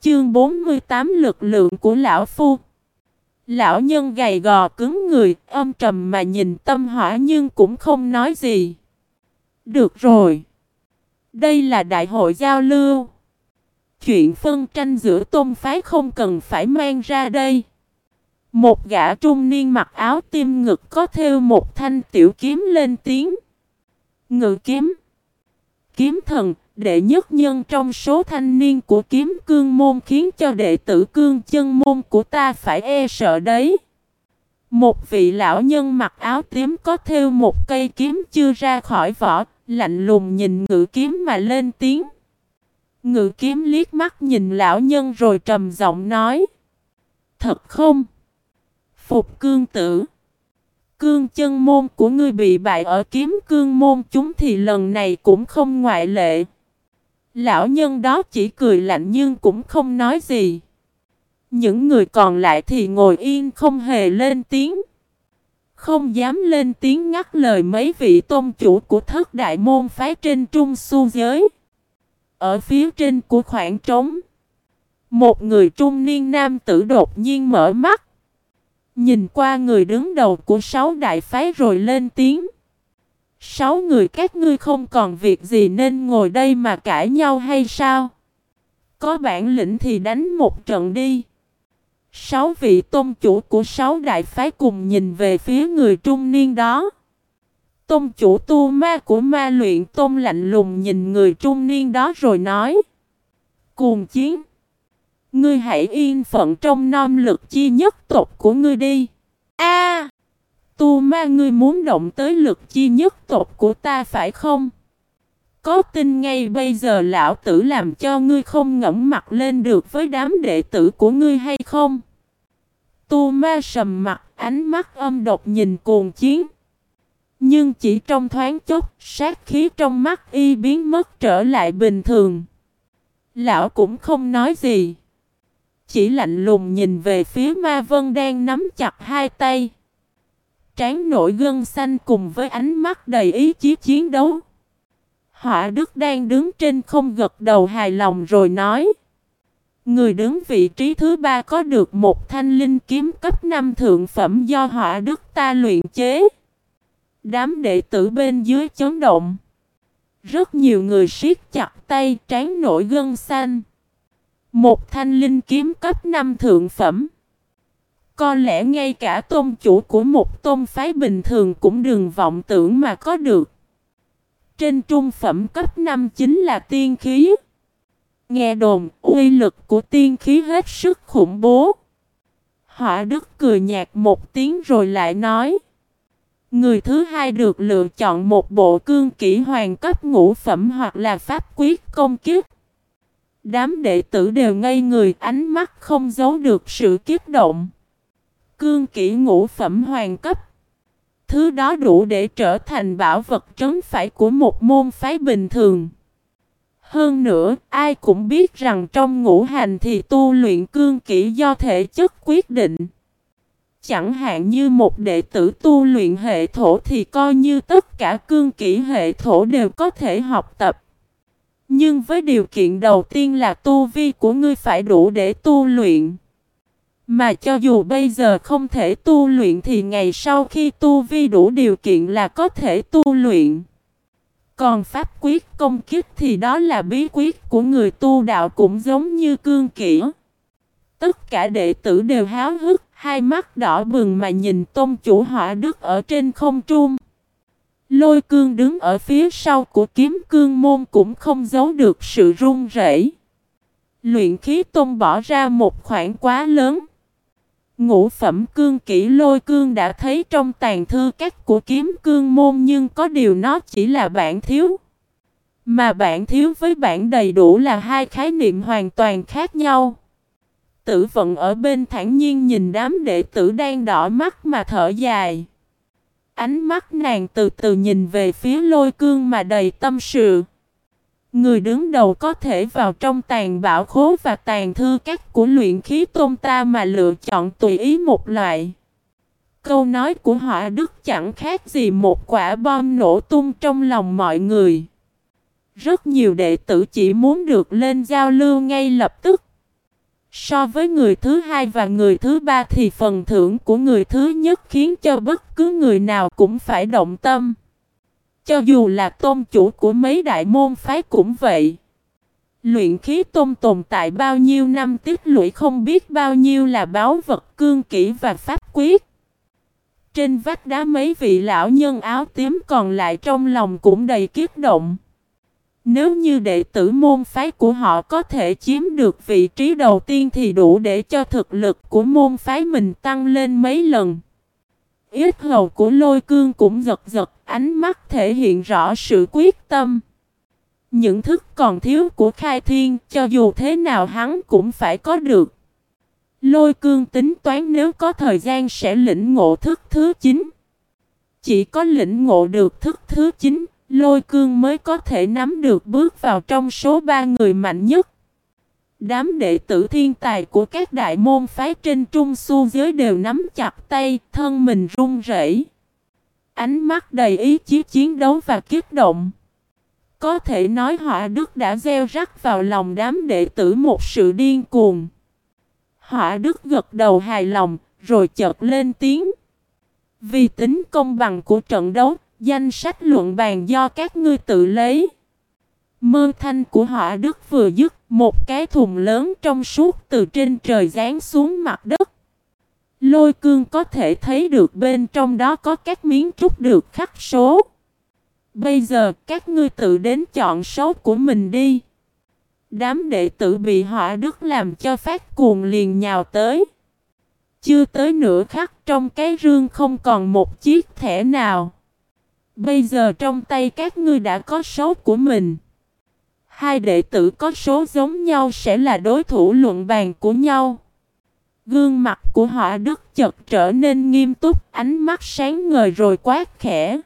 S1: chương 48 lực lượng của Lão Phu. Lão nhân gầy gò cứng người, âm trầm mà nhìn tâm hỏa nhưng cũng không nói gì. Được rồi. Đây là đại hội giao lưu. Chuyện phân tranh giữa tôn phái không cần phải mang ra đây. Một gã trung niên mặc áo tim ngực có theo một thanh tiểu kiếm lên tiếng. Ngự kiếm. Kiếm thần, đệ nhất nhân trong số thanh niên của kiếm cương môn khiến cho đệ tử cương chân môn của ta phải e sợ đấy. Một vị lão nhân mặc áo tím có theo một cây kiếm chưa ra khỏi vỏ, lạnh lùng nhìn ngự kiếm mà lên tiếng. Ngự kiếm liếc mắt nhìn lão nhân rồi trầm giọng nói. Thật không? Phục cương tử. Cương chân môn của ngươi bị bại ở kiếm cương môn chúng thì lần này cũng không ngoại lệ. Lão nhân đó chỉ cười lạnh nhưng cũng không nói gì. Những người còn lại thì ngồi yên không hề lên tiếng. Không dám lên tiếng ngắt lời mấy vị tôn chủ của thất đại môn phái trên trung su giới. Ở phía trên của khoảng trống. Một người trung niên nam tử đột nhiên mở mắt. Nhìn qua người đứng đầu của sáu đại phái rồi lên tiếng. Sáu người các ngươi không còn việc gì nên ngồi đây mà cãi nhau hay sao? Có bản lĩnh thì đánh một trận đi. Sáu vị tôn chủ của sáu đại phái cùng nhìn về phía người trung niên đó. Tôn chủ tu ma của ma luyện tôn lạnh lùng nhìn người trung niên đó rồi nói. Cuồng chiến. Ngươi hãy yên phận trong nam lực chi nhất tộc của ngươi đi. A, Tu ma ngươi muốn động tới lực chi nhất tộc của ta phải không? Có tin ngay bây giờ lão tử làm cho ngươi không ngẫm mặt lên được với đám đệ tử của ngươi hay không? Tu ma sầm mặt, ánh mắt âm độc nhìn cuồng chiến. Nhưng chỉ trong thoáng chốc, sát khí trong mắt y biến mất trở lại bình thường. Lão cũng không nói gì. Chỉ lạnh lùng nhìn về phía ma vân đang nắm chặt hai tay. Trán nổi gân xanh cùng với ánh mắt đầy ý chí chiến đấu. Họa Đức đang đứng trên không gật đầu hài lòng rồi nói. Người đứng vị trí thứ ba có được một thanh linh kiếm cấp 5 thượng phẩm do họa Đức ta luyện chế. Đám đệ tử bên dưới chấn động. Rất nhiều người siết chặt tay trán nổi gân xanh. Một thanh linh kiếm cấp 5 thượng phẩm. Có lẽ ngay cả tôn chủ của một tôn phái bình thường cũng đừng vọng tưởng mà có được. Trên trung phẩm cấp 5 chính là tiên khí. Nghe đồn, uy lực của tiên khí hết sức khủng bố. Họa Đức cười nhạt một tiếng rồi lại nói. Người thứ hai được lựa chọn một bộ cương kỹ hoàng cấp ngũ phẩm hoặc là pháp quyết công kiếp. Đám đệ tử đều ngây người ánh mắt không giấu được sự kiếp động. Cương kỹ ngũ phẩm hoàng cấp. Thứ đó đủ để trở thành bảo vật trấn phải của một môn phái bình thường. Hơn nữa, ai cũng biết rằng trong ngũ hành thì tu luyện cương kỹ do thể chất quyết định. Chẳng hạn như một đệ tử tu luyện hệ thổ thì coi như tất cả cương kỹ hệ thổ đều có thể học tập. Nhưng với điều kiện đầu tiên là tu vi của ngươi phải đủ để tu luyện. Mà cho dù bây giờ không thể tu luyện thì ngày sau khi tu vi đủ điều kiện là có thể tu luyện. Còn pháp quyết công kích thì đó là bí quyết của người tu đạo cũng giống như cương kỹ. Tất cả đệ tử đều háo hức, hai mắt đỏ bừng mà nhìn tôn chủ hỏa đức ở trên không trung. Lôi cương đứng ở phía sau của kiếm cương môn cũng không giấu được sự run rẩy. Luyện khí tôn bỏ ra một khoản quá lớn. Ngũ phẩm cương kỹ lôi cương đã thấy trong tàn thư các của kiếm cương môn nhưng có điều nó chỉ là bản thiếu. Mà bản thiếu với bản đầy đủ là hai khái niệm hoàn toàn khác nhau. Tử vận ở bên thản nhiên nhìn đám đệ tử đang đỏ mắt mà thở dài. Ánh mắt nàng từ từ nhìn về phía lôi cương mà đầy tâm sự. Người đứng đầu có thể vào trong tàn bảo khố và tàn thư các của luyện khí tôn ta mà lựa chọn tùy ý một loại. Câu nói của họ đức chẳng khác gì một quả bom nổ tung trong lòng mọi người. Rất nhiều đệ tử chỉ muốn được lên giao lưu ngay lập tức. So với người thứ hai và người thứ ba thì phần thưởng của người thứ nhất khiến cho bất cứ người nào cũng phải động tâm. Cho dù là tôn chủ của mấy đại môn phái cũng vậy. Luyện khí tôn tồn tại bao nhiêu năm tích lũy không biết bao nhiêu là báo vật cương kỹ và pháp quyết. Trên vách đá mấy vị lão nhân áo tím còn lại trong lòng cũng đầy kiếp động. Nếu như đệ tử môn phái của họ có thể chiếm được vị trí đầu tiên thì đủ để cho thực lực của môn phái mình tăng lên mấy lần. Ít hầu của lôi cương cũng giật giật, ánh mắt thể hiện rõ sự quyết tâm. Những thức còn thiếu của khai thiên, cho dù thế nào hắn cũng phải có được. Lôi cương tính toán nếu có thời gian sẽ lĩnh ngộ thức thứ 9. Chỉ có lĩnh ngộ được thức thứ 9, lôi cương mới có thể nắm được bước vào trong số ba người mạnh nhất. Đám đệ tử thiên tài của các đại môn phái trên trung su giới đều nắm chặt tay, thân mình run rẩy. Ánh mắt đầy ý chí chiến đấu và kích động. Có thể nói họa đức đã gieo rắc vào lòng đám đệ tử một sự điên cuồng. Họa đức gật đầu hài lòng, rồi chợt lên tiếng. Vì tính công bằng của trận đấu, danh sách luận bàn do các ngươi tự lấy. Mơ thanh của họa đức vừa dứt, một cái thùng lớn trong suốt từ trên trời giáng xuống mặt đất. Lôi cương có thể thấy được bên trong đó có các miếng trúc được khắc số. Bây giờ các ngươi tự đến chọn số của mình đi. Đám đệ tử bị họa đức làm cho phát cuồng liền nhào tới. Chưa tới nửa khắc trong cái rương không còn một chiếc thẻ nào. Bây giờ trong tay các ngươi đã có số của mình. Hai đệ tử có số giống nhau sẽ là đối thủ luận bàn của nhau. Gương mặt của họ đức chật trở nên nghiêm túc, ánh mắt sáng ngời rồi quát khẽ.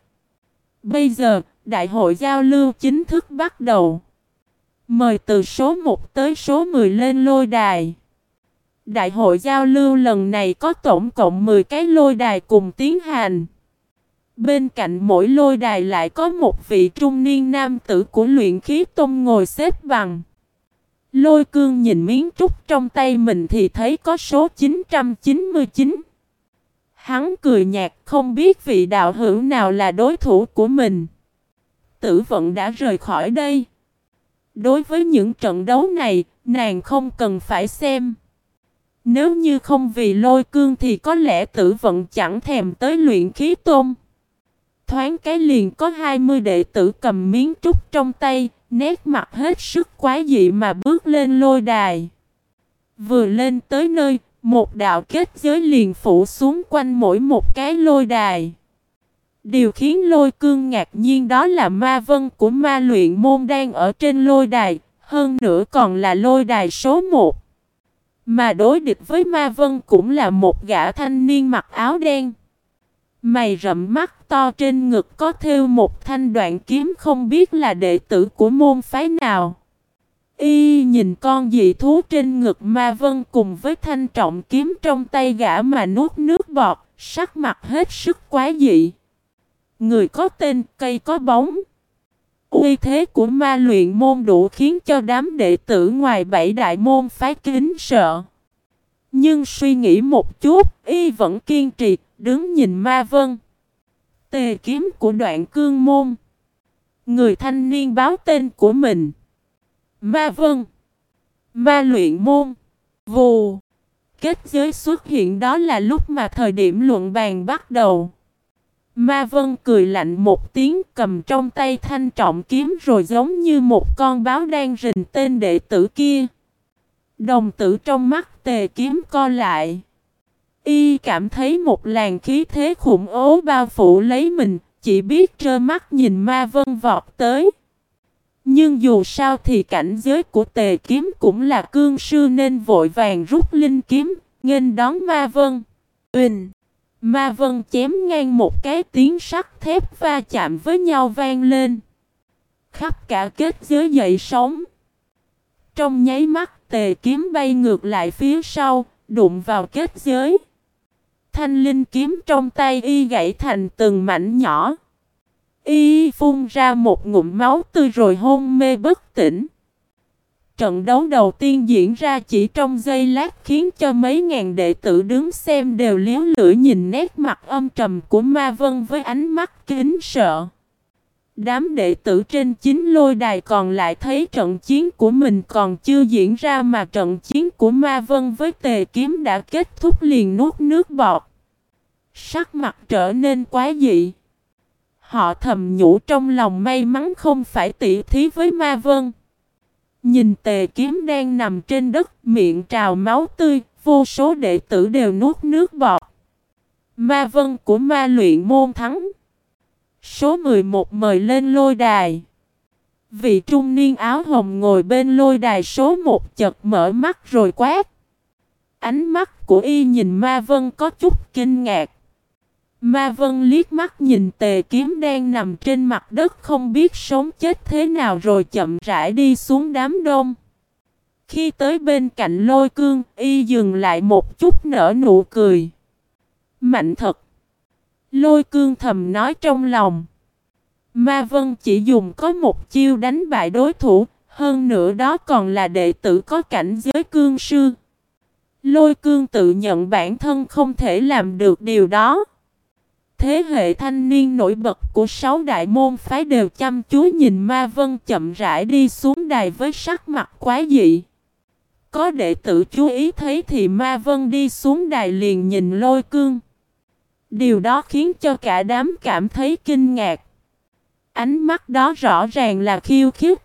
S1: Bây giờ, đại hội giao lưu chính thức bắt đầu. Mời từ số 1 tới số 10 lên lôi đài. Đại hội giao lưu lần này có tổng cộng 10 cái lôi đài cùng tiến hành. Bên cạnh mỗi lôi đài lại có một vị trung niên nam tử của luyện khí tông ngồi xếp bằng. Lôi cương nhìn miếng trúc trong tay mình thì thấy có số 999. Hắn cười nhạt không biết vị đạo hữu nào là đối thủ của mình. Tử vận đã rời khỏi đây. Đối với những trận đấu này, nàng không cần phải xem. Nếu như không vì lôi cương thì có lẽ tử vận chẳng thèm tới luyện khí tôm. Thoáng cái liền có 20 đệ tử cầm miếng trúc trong tay, nét mặt hết sức quá dị mà bước lên lôi đài. Vừa lên tới nơi, một đạo kết giới liền phủ xuống quanh mỗi một cái lôi đài. Điều khiến lôi cương ngạc nhiên đó là ma vân của ma luyện môn đang ở trên lôi đài, hơn nữa còn là lôi đài số 1. Mà đối địch với ma vân cũng là một gã thanh niên mặc áo đen. Mày rậm mắt to trên ngực có thêu một thanh đoạn kiếm không biết là đệ tử của môn phái nào. Y nhìn con dị thú trên ngực ma vân cùng với thanh trọng kiếm trong tay gã mà nuốt nước bọt, sắc mặt hết sức quá dị. Người có tên, cây có bóng. Uy thế của ma luyện môn đủ khiến cho đám đệ tử ngoài bảy đại môn phái kính sợ. Nhưng suy nghĩ một chút, y vẫn kiên trì, đứng nhìn ma vân. Tề kiếm của đoạn cương môn. Người thanh niên báo tên của mình. Ma vân. Ma luyện môn. Vù. Kết giới xuất hiện đó là lúc mà thời điểm luận bàn bắt đầu. Ma Vân cười lạnh một tiếng, cầm trong tay thanh trọng kiếm rồi giống như một con báo đang rình tên đệ tử kia. Đồng tử trong mắt tề kiếm co lại. Y cảm thấy một làn khí thế khủng ố bao phủ lấy mình, chỉ biết trơ mắt nhìn ma vân vọt tới. Nhưng dù sao thì cảnh giới của tề kiếm cũng là cương sư nên vội vàng rút linh kiếm, nghênh đón ma vân. Uỳnh! Ma vân chém ngang một cái tiếng sắt thép va chạm với nhau vang lên. Khắp cả kết giới dậy sóng. Trong nháy mắt tề kiếm bay ngược lại phía sau, đụng vào kết giới. Thanh linh kiếm trong tay y gãy thành từng mảnh nhỏ. Y phun ra một ngụm máu tươi rồi hôn mê bất tỉnh. Trận đấu đầu tiên diễn ra chỉ trong giây lát khiến cho mấy ngàn đệ tử đứng xem đều liếu lưỡi nhìn nét mặt âm trầm của Ma Vân với ánh mắt kính sợ. Đám đệ tử trên chính lôi đài còn lại thấy trận chiến của mình còn chưa diễn ra mà trận chiến của Ma Vân với tề kiếm đã kết thúc liền nuốt nước bọt. Sắc mặt trở nên quá dị. Họ thầm nhủ trong lòng may mắn không phải tỉ thí với Ma Vân. Nhìn tề kiếm đang nằm trên đất miệng trào máu tươi, vô số đệ tử đều nuốt nước bọt. Ma Vân của ma luyện môn thắng. Số 11 mời lên lôi đài. Vị trung niên áo hồng ngồi bên lôi đài số 1 chật mở mắt rồi quát. Ánh mắt của y nhìn Ma Vân có chút kinh ngạc. Ma Vân liếc mắt nhìn tề kiếm đang nằm trên mặt đất không biết sống chết thế nào rồi chậm rãi đi xuống đám đông. Khi tới bên cạnh lôi cương, y dừng lại một chút nở nụ cười. Mạnh thật! Lôi cương thầm nói trong lòng. Ma Vân chỉ dùng có một chiêu đánh bại đối thủ, hơn nữa đó còn là đệ tử có cảnh giới cương sư. Lôi cương tự nhận bản thân không thể làm được điều đó. Thế hệ thanh niên nổi bật của sáu đại môn phái đều chăm chú nhìn Ma Vân chậm rãi đi xuống đài với sắc mặt quá dị. Có đệ tử chú ý thấy thì Ma Vân đi xuống đài liền nhìn lôi cương. Điều đó khiến cho cả đám cảm thấy kinh ngạc. Ánh mắt đó rõ ràng là khiêu khích.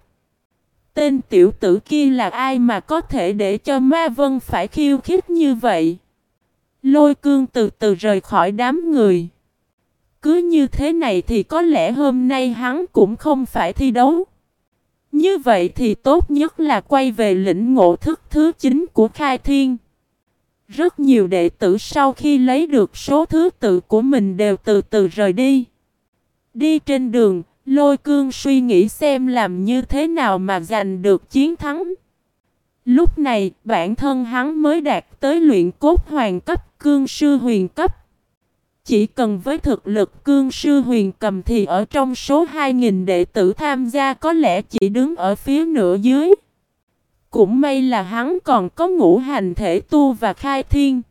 S1: Tên tiểu tử kia là ai mà có thể để cho Ma Vân phải khiêu khích như vậy? Lôi cương từ từ rời khỏi đám người. Cứ như thế này thì có lẽ hôm nay hắn cũng không phải thi đấu. Như vậy thì tốt nhất là quay về lĩnh ngộ thức thứ chính của Khai Thiên. Rất nhiều đệ tử sau khi lấy được số thứ tự của mình đều từ từ rời đi. Đi trên đường, lôi cương suy nghĩ xem làm như thế nào mà giành được chiến thắng. Lúc này, bản thân hắn mới đạt tới luyện cốt hoàng cấp, cương sư huyền cấp. Chỉ cần với thực lực cương sư huyền cầm thì ở trong số 2.000 đệ tử tham gia có lẽ chỉ đứng ở phía nửa dưới. Cũng may là hắn còn có ngũ hành thể tu và khai thiên.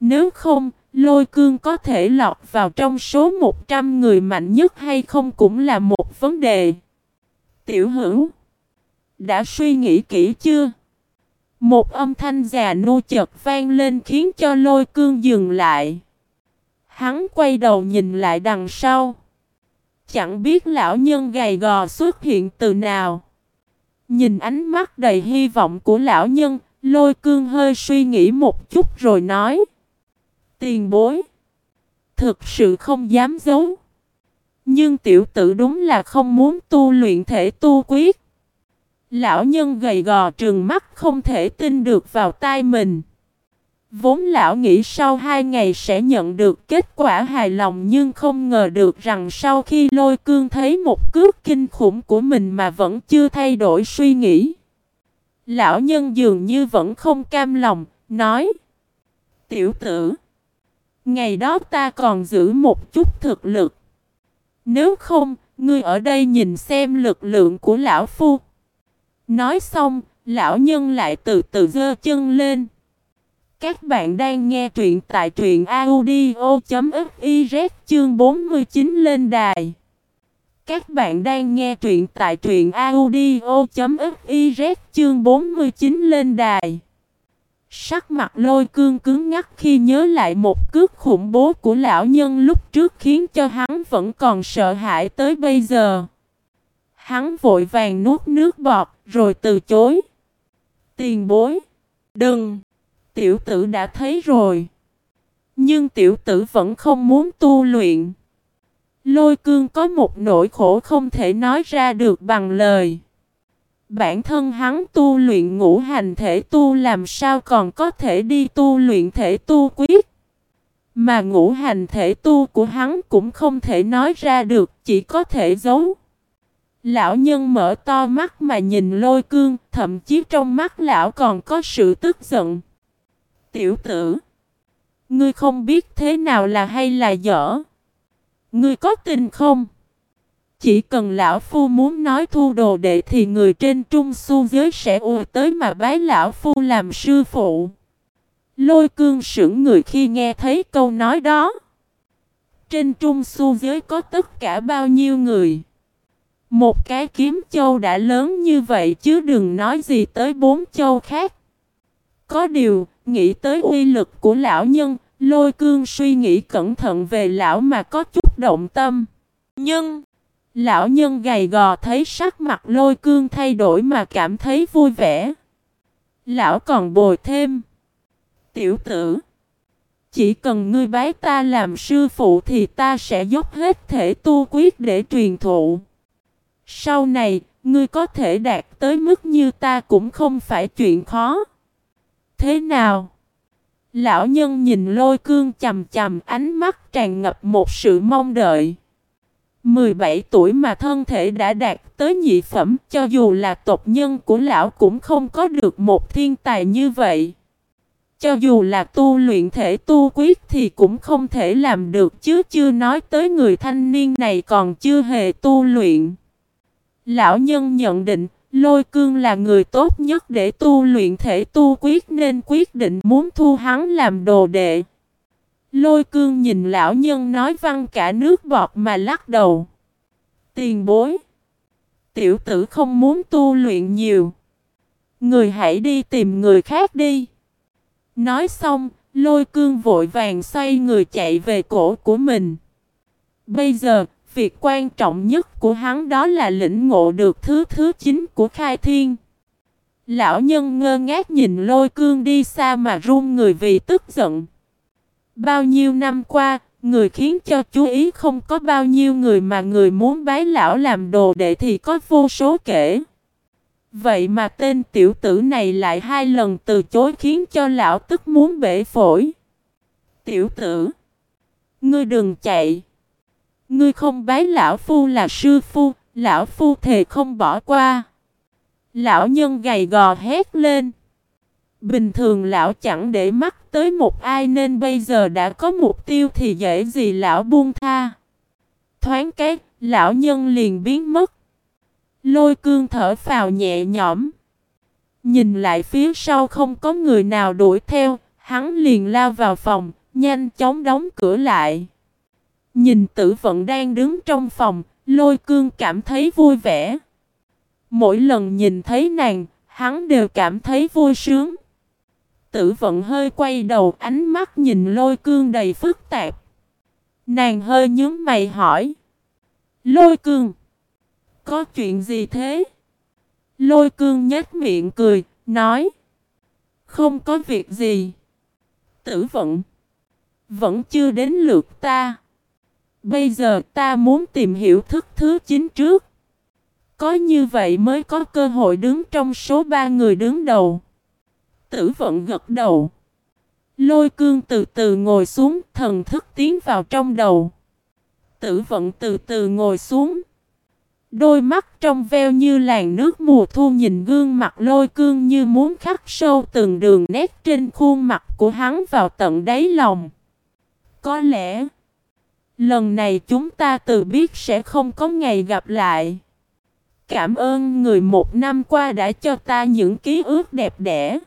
S1: Nếu không, lôi cương có thể lọt vào trong số 100 người mạnh nhất hay không cũng là một vấn đề. Tiểu hữu, đã suy nghĩ kỹ chưa? Một âm thanh già nô chợt vang lên khiến cho lôi cương dừng lại. Hắn quay đầu nhìn lại đằng sau. Chẳng biết lão nhân gầy gò xuất hiện từ nào. Nhìn ánh mắt đầy hy vọng của lão nhân, lôi cương hơi suy nghĩ một chút rồi nói. Tiền bối. Thực sự không dám giấu. Nhưng tiểu tử đúng là không muốn tu luyện thể tu quyết. Lão nhân gầy gò trừng mắt không thể tin được vào tai mình. Vốn lão nghĩ sau hai ngày sẽ nhận được kết quả hài lòng nhưng không ngờ được rằng sau khi lôi cương thấy một cước kinh khủng của mình mà vẫn chưa thay đổi suy nghĩ. Lão nhân dường như vẫn không cam lòng, nói Tiểu tử, ngày đó ta còn giữ một chút thực lực. Nếu không, ngươi ở đây nhìn xem lực lượng của lão phu. Nói xong, lão nhân lại từ từ giơ chân lên. Các bạn đang nghe truyện tại truyện audio.fiz chương 49 lên đài. Các bạn đang nghe truyện tại truyện audio.fiz chương 49 lên đài. Sắc mặt lôi cương cứng ngắc khi nhớ lại một cước khủng bố của lão nhân lúc trước khiến cho hắn vẫn còn sợ hãi tới bây giờ. Hắn vội vàng nuốt nước bọt, rồi từ chối. Tiền bối. Đừng. Tiểu tử đã thấy rồi. Nhưng tiểu tử vẫn không muốn tu luyện. Lôi cương có một nỗi khổ không thể nói ra được bằng lời. Bản thân hắn tu luyện ngũ hành thể tu làm sao còn có thể đi tu luyện thể tu quyết. Mà ngũ hành thể tu của hắn cũng không thể nói ra được, chỉ có thể giấu. Lão nhân mở to mắt mà nhìn lôi cương, thậm chí trong mắt lão còn có sự tức giận. Tiểu tử, ngươi không biết thế nào là hay là dở. Ngươi có tin không? Chỉ cần lão phu muốn nói thu đồ đệ thì người trên trung su giới sẽ ùa tới mà bái lão phu làm sư phụ. Lôi cương sững người khi nghe thấy câu nói đó. Trên trung su giới có tất cả bao nhiêu người. Một cái kiếm châu đã lớn như vậy chứ đừng nói gì tới bốn châu khác. Có điều, nghĩ tới uy lực của lão nhân, lôi cương suy nghĩ cẩn thận về lão mà có chút động tâm. Nhưng, lão nhân gầy gò thấy sắc mặt lôi cương thay đổi mà cảm thấy vui vẻ. Lão còn bồi thêm. Tiểu tử, chỉ cần ngươi bái ta làm sư phụ thì ta sẽ dốc hết thể tu quyết để truyền thụ. Sau này, ngươi có thể đạt tới mức như ta cũng không phải chuyện khó. Thế nào? Lão nhân nhìn lôi cương chầm chầm ánh mắt tràn ngập một sự mong đợi. 17 tuổi mà thân thể đã đạt tới nhị phẩm cho dù là tộc nhân của lão cũng không có được một thiên tài như vậy. Cho dù là tu luyện thể tu quyết thì cũng không thể làm được chứ chưa nói tới người thanh niên này còn chưa hề tu luyện. Lão nhân nhận định, lôi cương là người tốt nhất để tu luyện thể tu quyết nên quyết định muốn thu hắn làm đồ đệ. Lôi cương nhìn lão nhân nói văn cả nước bọt mà lắc đầu. Tiền bối. Tiểu tử không muốn tu luyện nhiều. Người hãy đi tìm người khác đi. Nói xong, lôi cương vội vàng xoay người chạy về cổ của mình. Bây giờ, Việc quan trọng nhất của hắn đó là lĩnh ngộ được thứ thứ chính của khai thiên. Lão nhân ngơ ngác nhìn lôi cương đi xa mà run người vì tức giận. Bao nhiêu năm qua, người khiến cho chú ý không có bao nhiêu người mà người muốn bái lão làm đồ đệ thì có vô số kể. Vậy mà tên tiểu tử này lại hai lần từ chối khiến cho lão tức muốn bể phổi. Tiểu tử, ngươi đừng chạy. Ngươi không bái lão phu là sư phu, lão phu thề không bỏ qua. Lão nhân gầy gò hét lên. Bình thường lão chẳng để mắt tới một ai nên bây giờ đã có mục tiêu thì dễ gì lão buông tha. Thoáng cái, lão nhân liền biến mất. Lôi cương thở phào nhẹ nhõm. Nhìn lại phía sau không có người nào đuổi theo, hắn liền lao vào phòng, nhanh chóng đóng cửa lại. Nhìn tử vận đang đứng trong phòng, lôi cương cảm thấy vui vẻ. Mỗi lần nhìn thấy nàng, hắn đều cảm thấy vui sướng. Tử vận hơi quay đầu ánh mắt nhìn lôi cương đầy phức tạp. Nàng hơi nhướng mày hỏi. Lôi cương. Có chuyện gì thế? Lôi cương nhếch miệng cười, nói. Không có việc gì. Tử vận. Vẫn chưa đến lượt ta. Bây giờ ta muốn tìm hiểu thức thứ chính trước. Có như vậy mới có cơ hội đứng trong số ba người đứng đầu. Tử vận gật đầu. Lôi cương từ từ ngồi xuống, thần thức tiến vào trong đầu. Tử vận từ từ ngồi xuống. Đôi mắt trong veo như làn nước mùa thu nhìn gương mặt lôi cương như muốn khắc sâu từng đường nét trên khuôn mặt của hắn vào tận đáy lòng. Có lẽ... Lần này chúng ta tự biết sẽ không có ngày gặp lại. Cảm ơn người một năm qua đã cho ta những ký ức đẹp đẽ.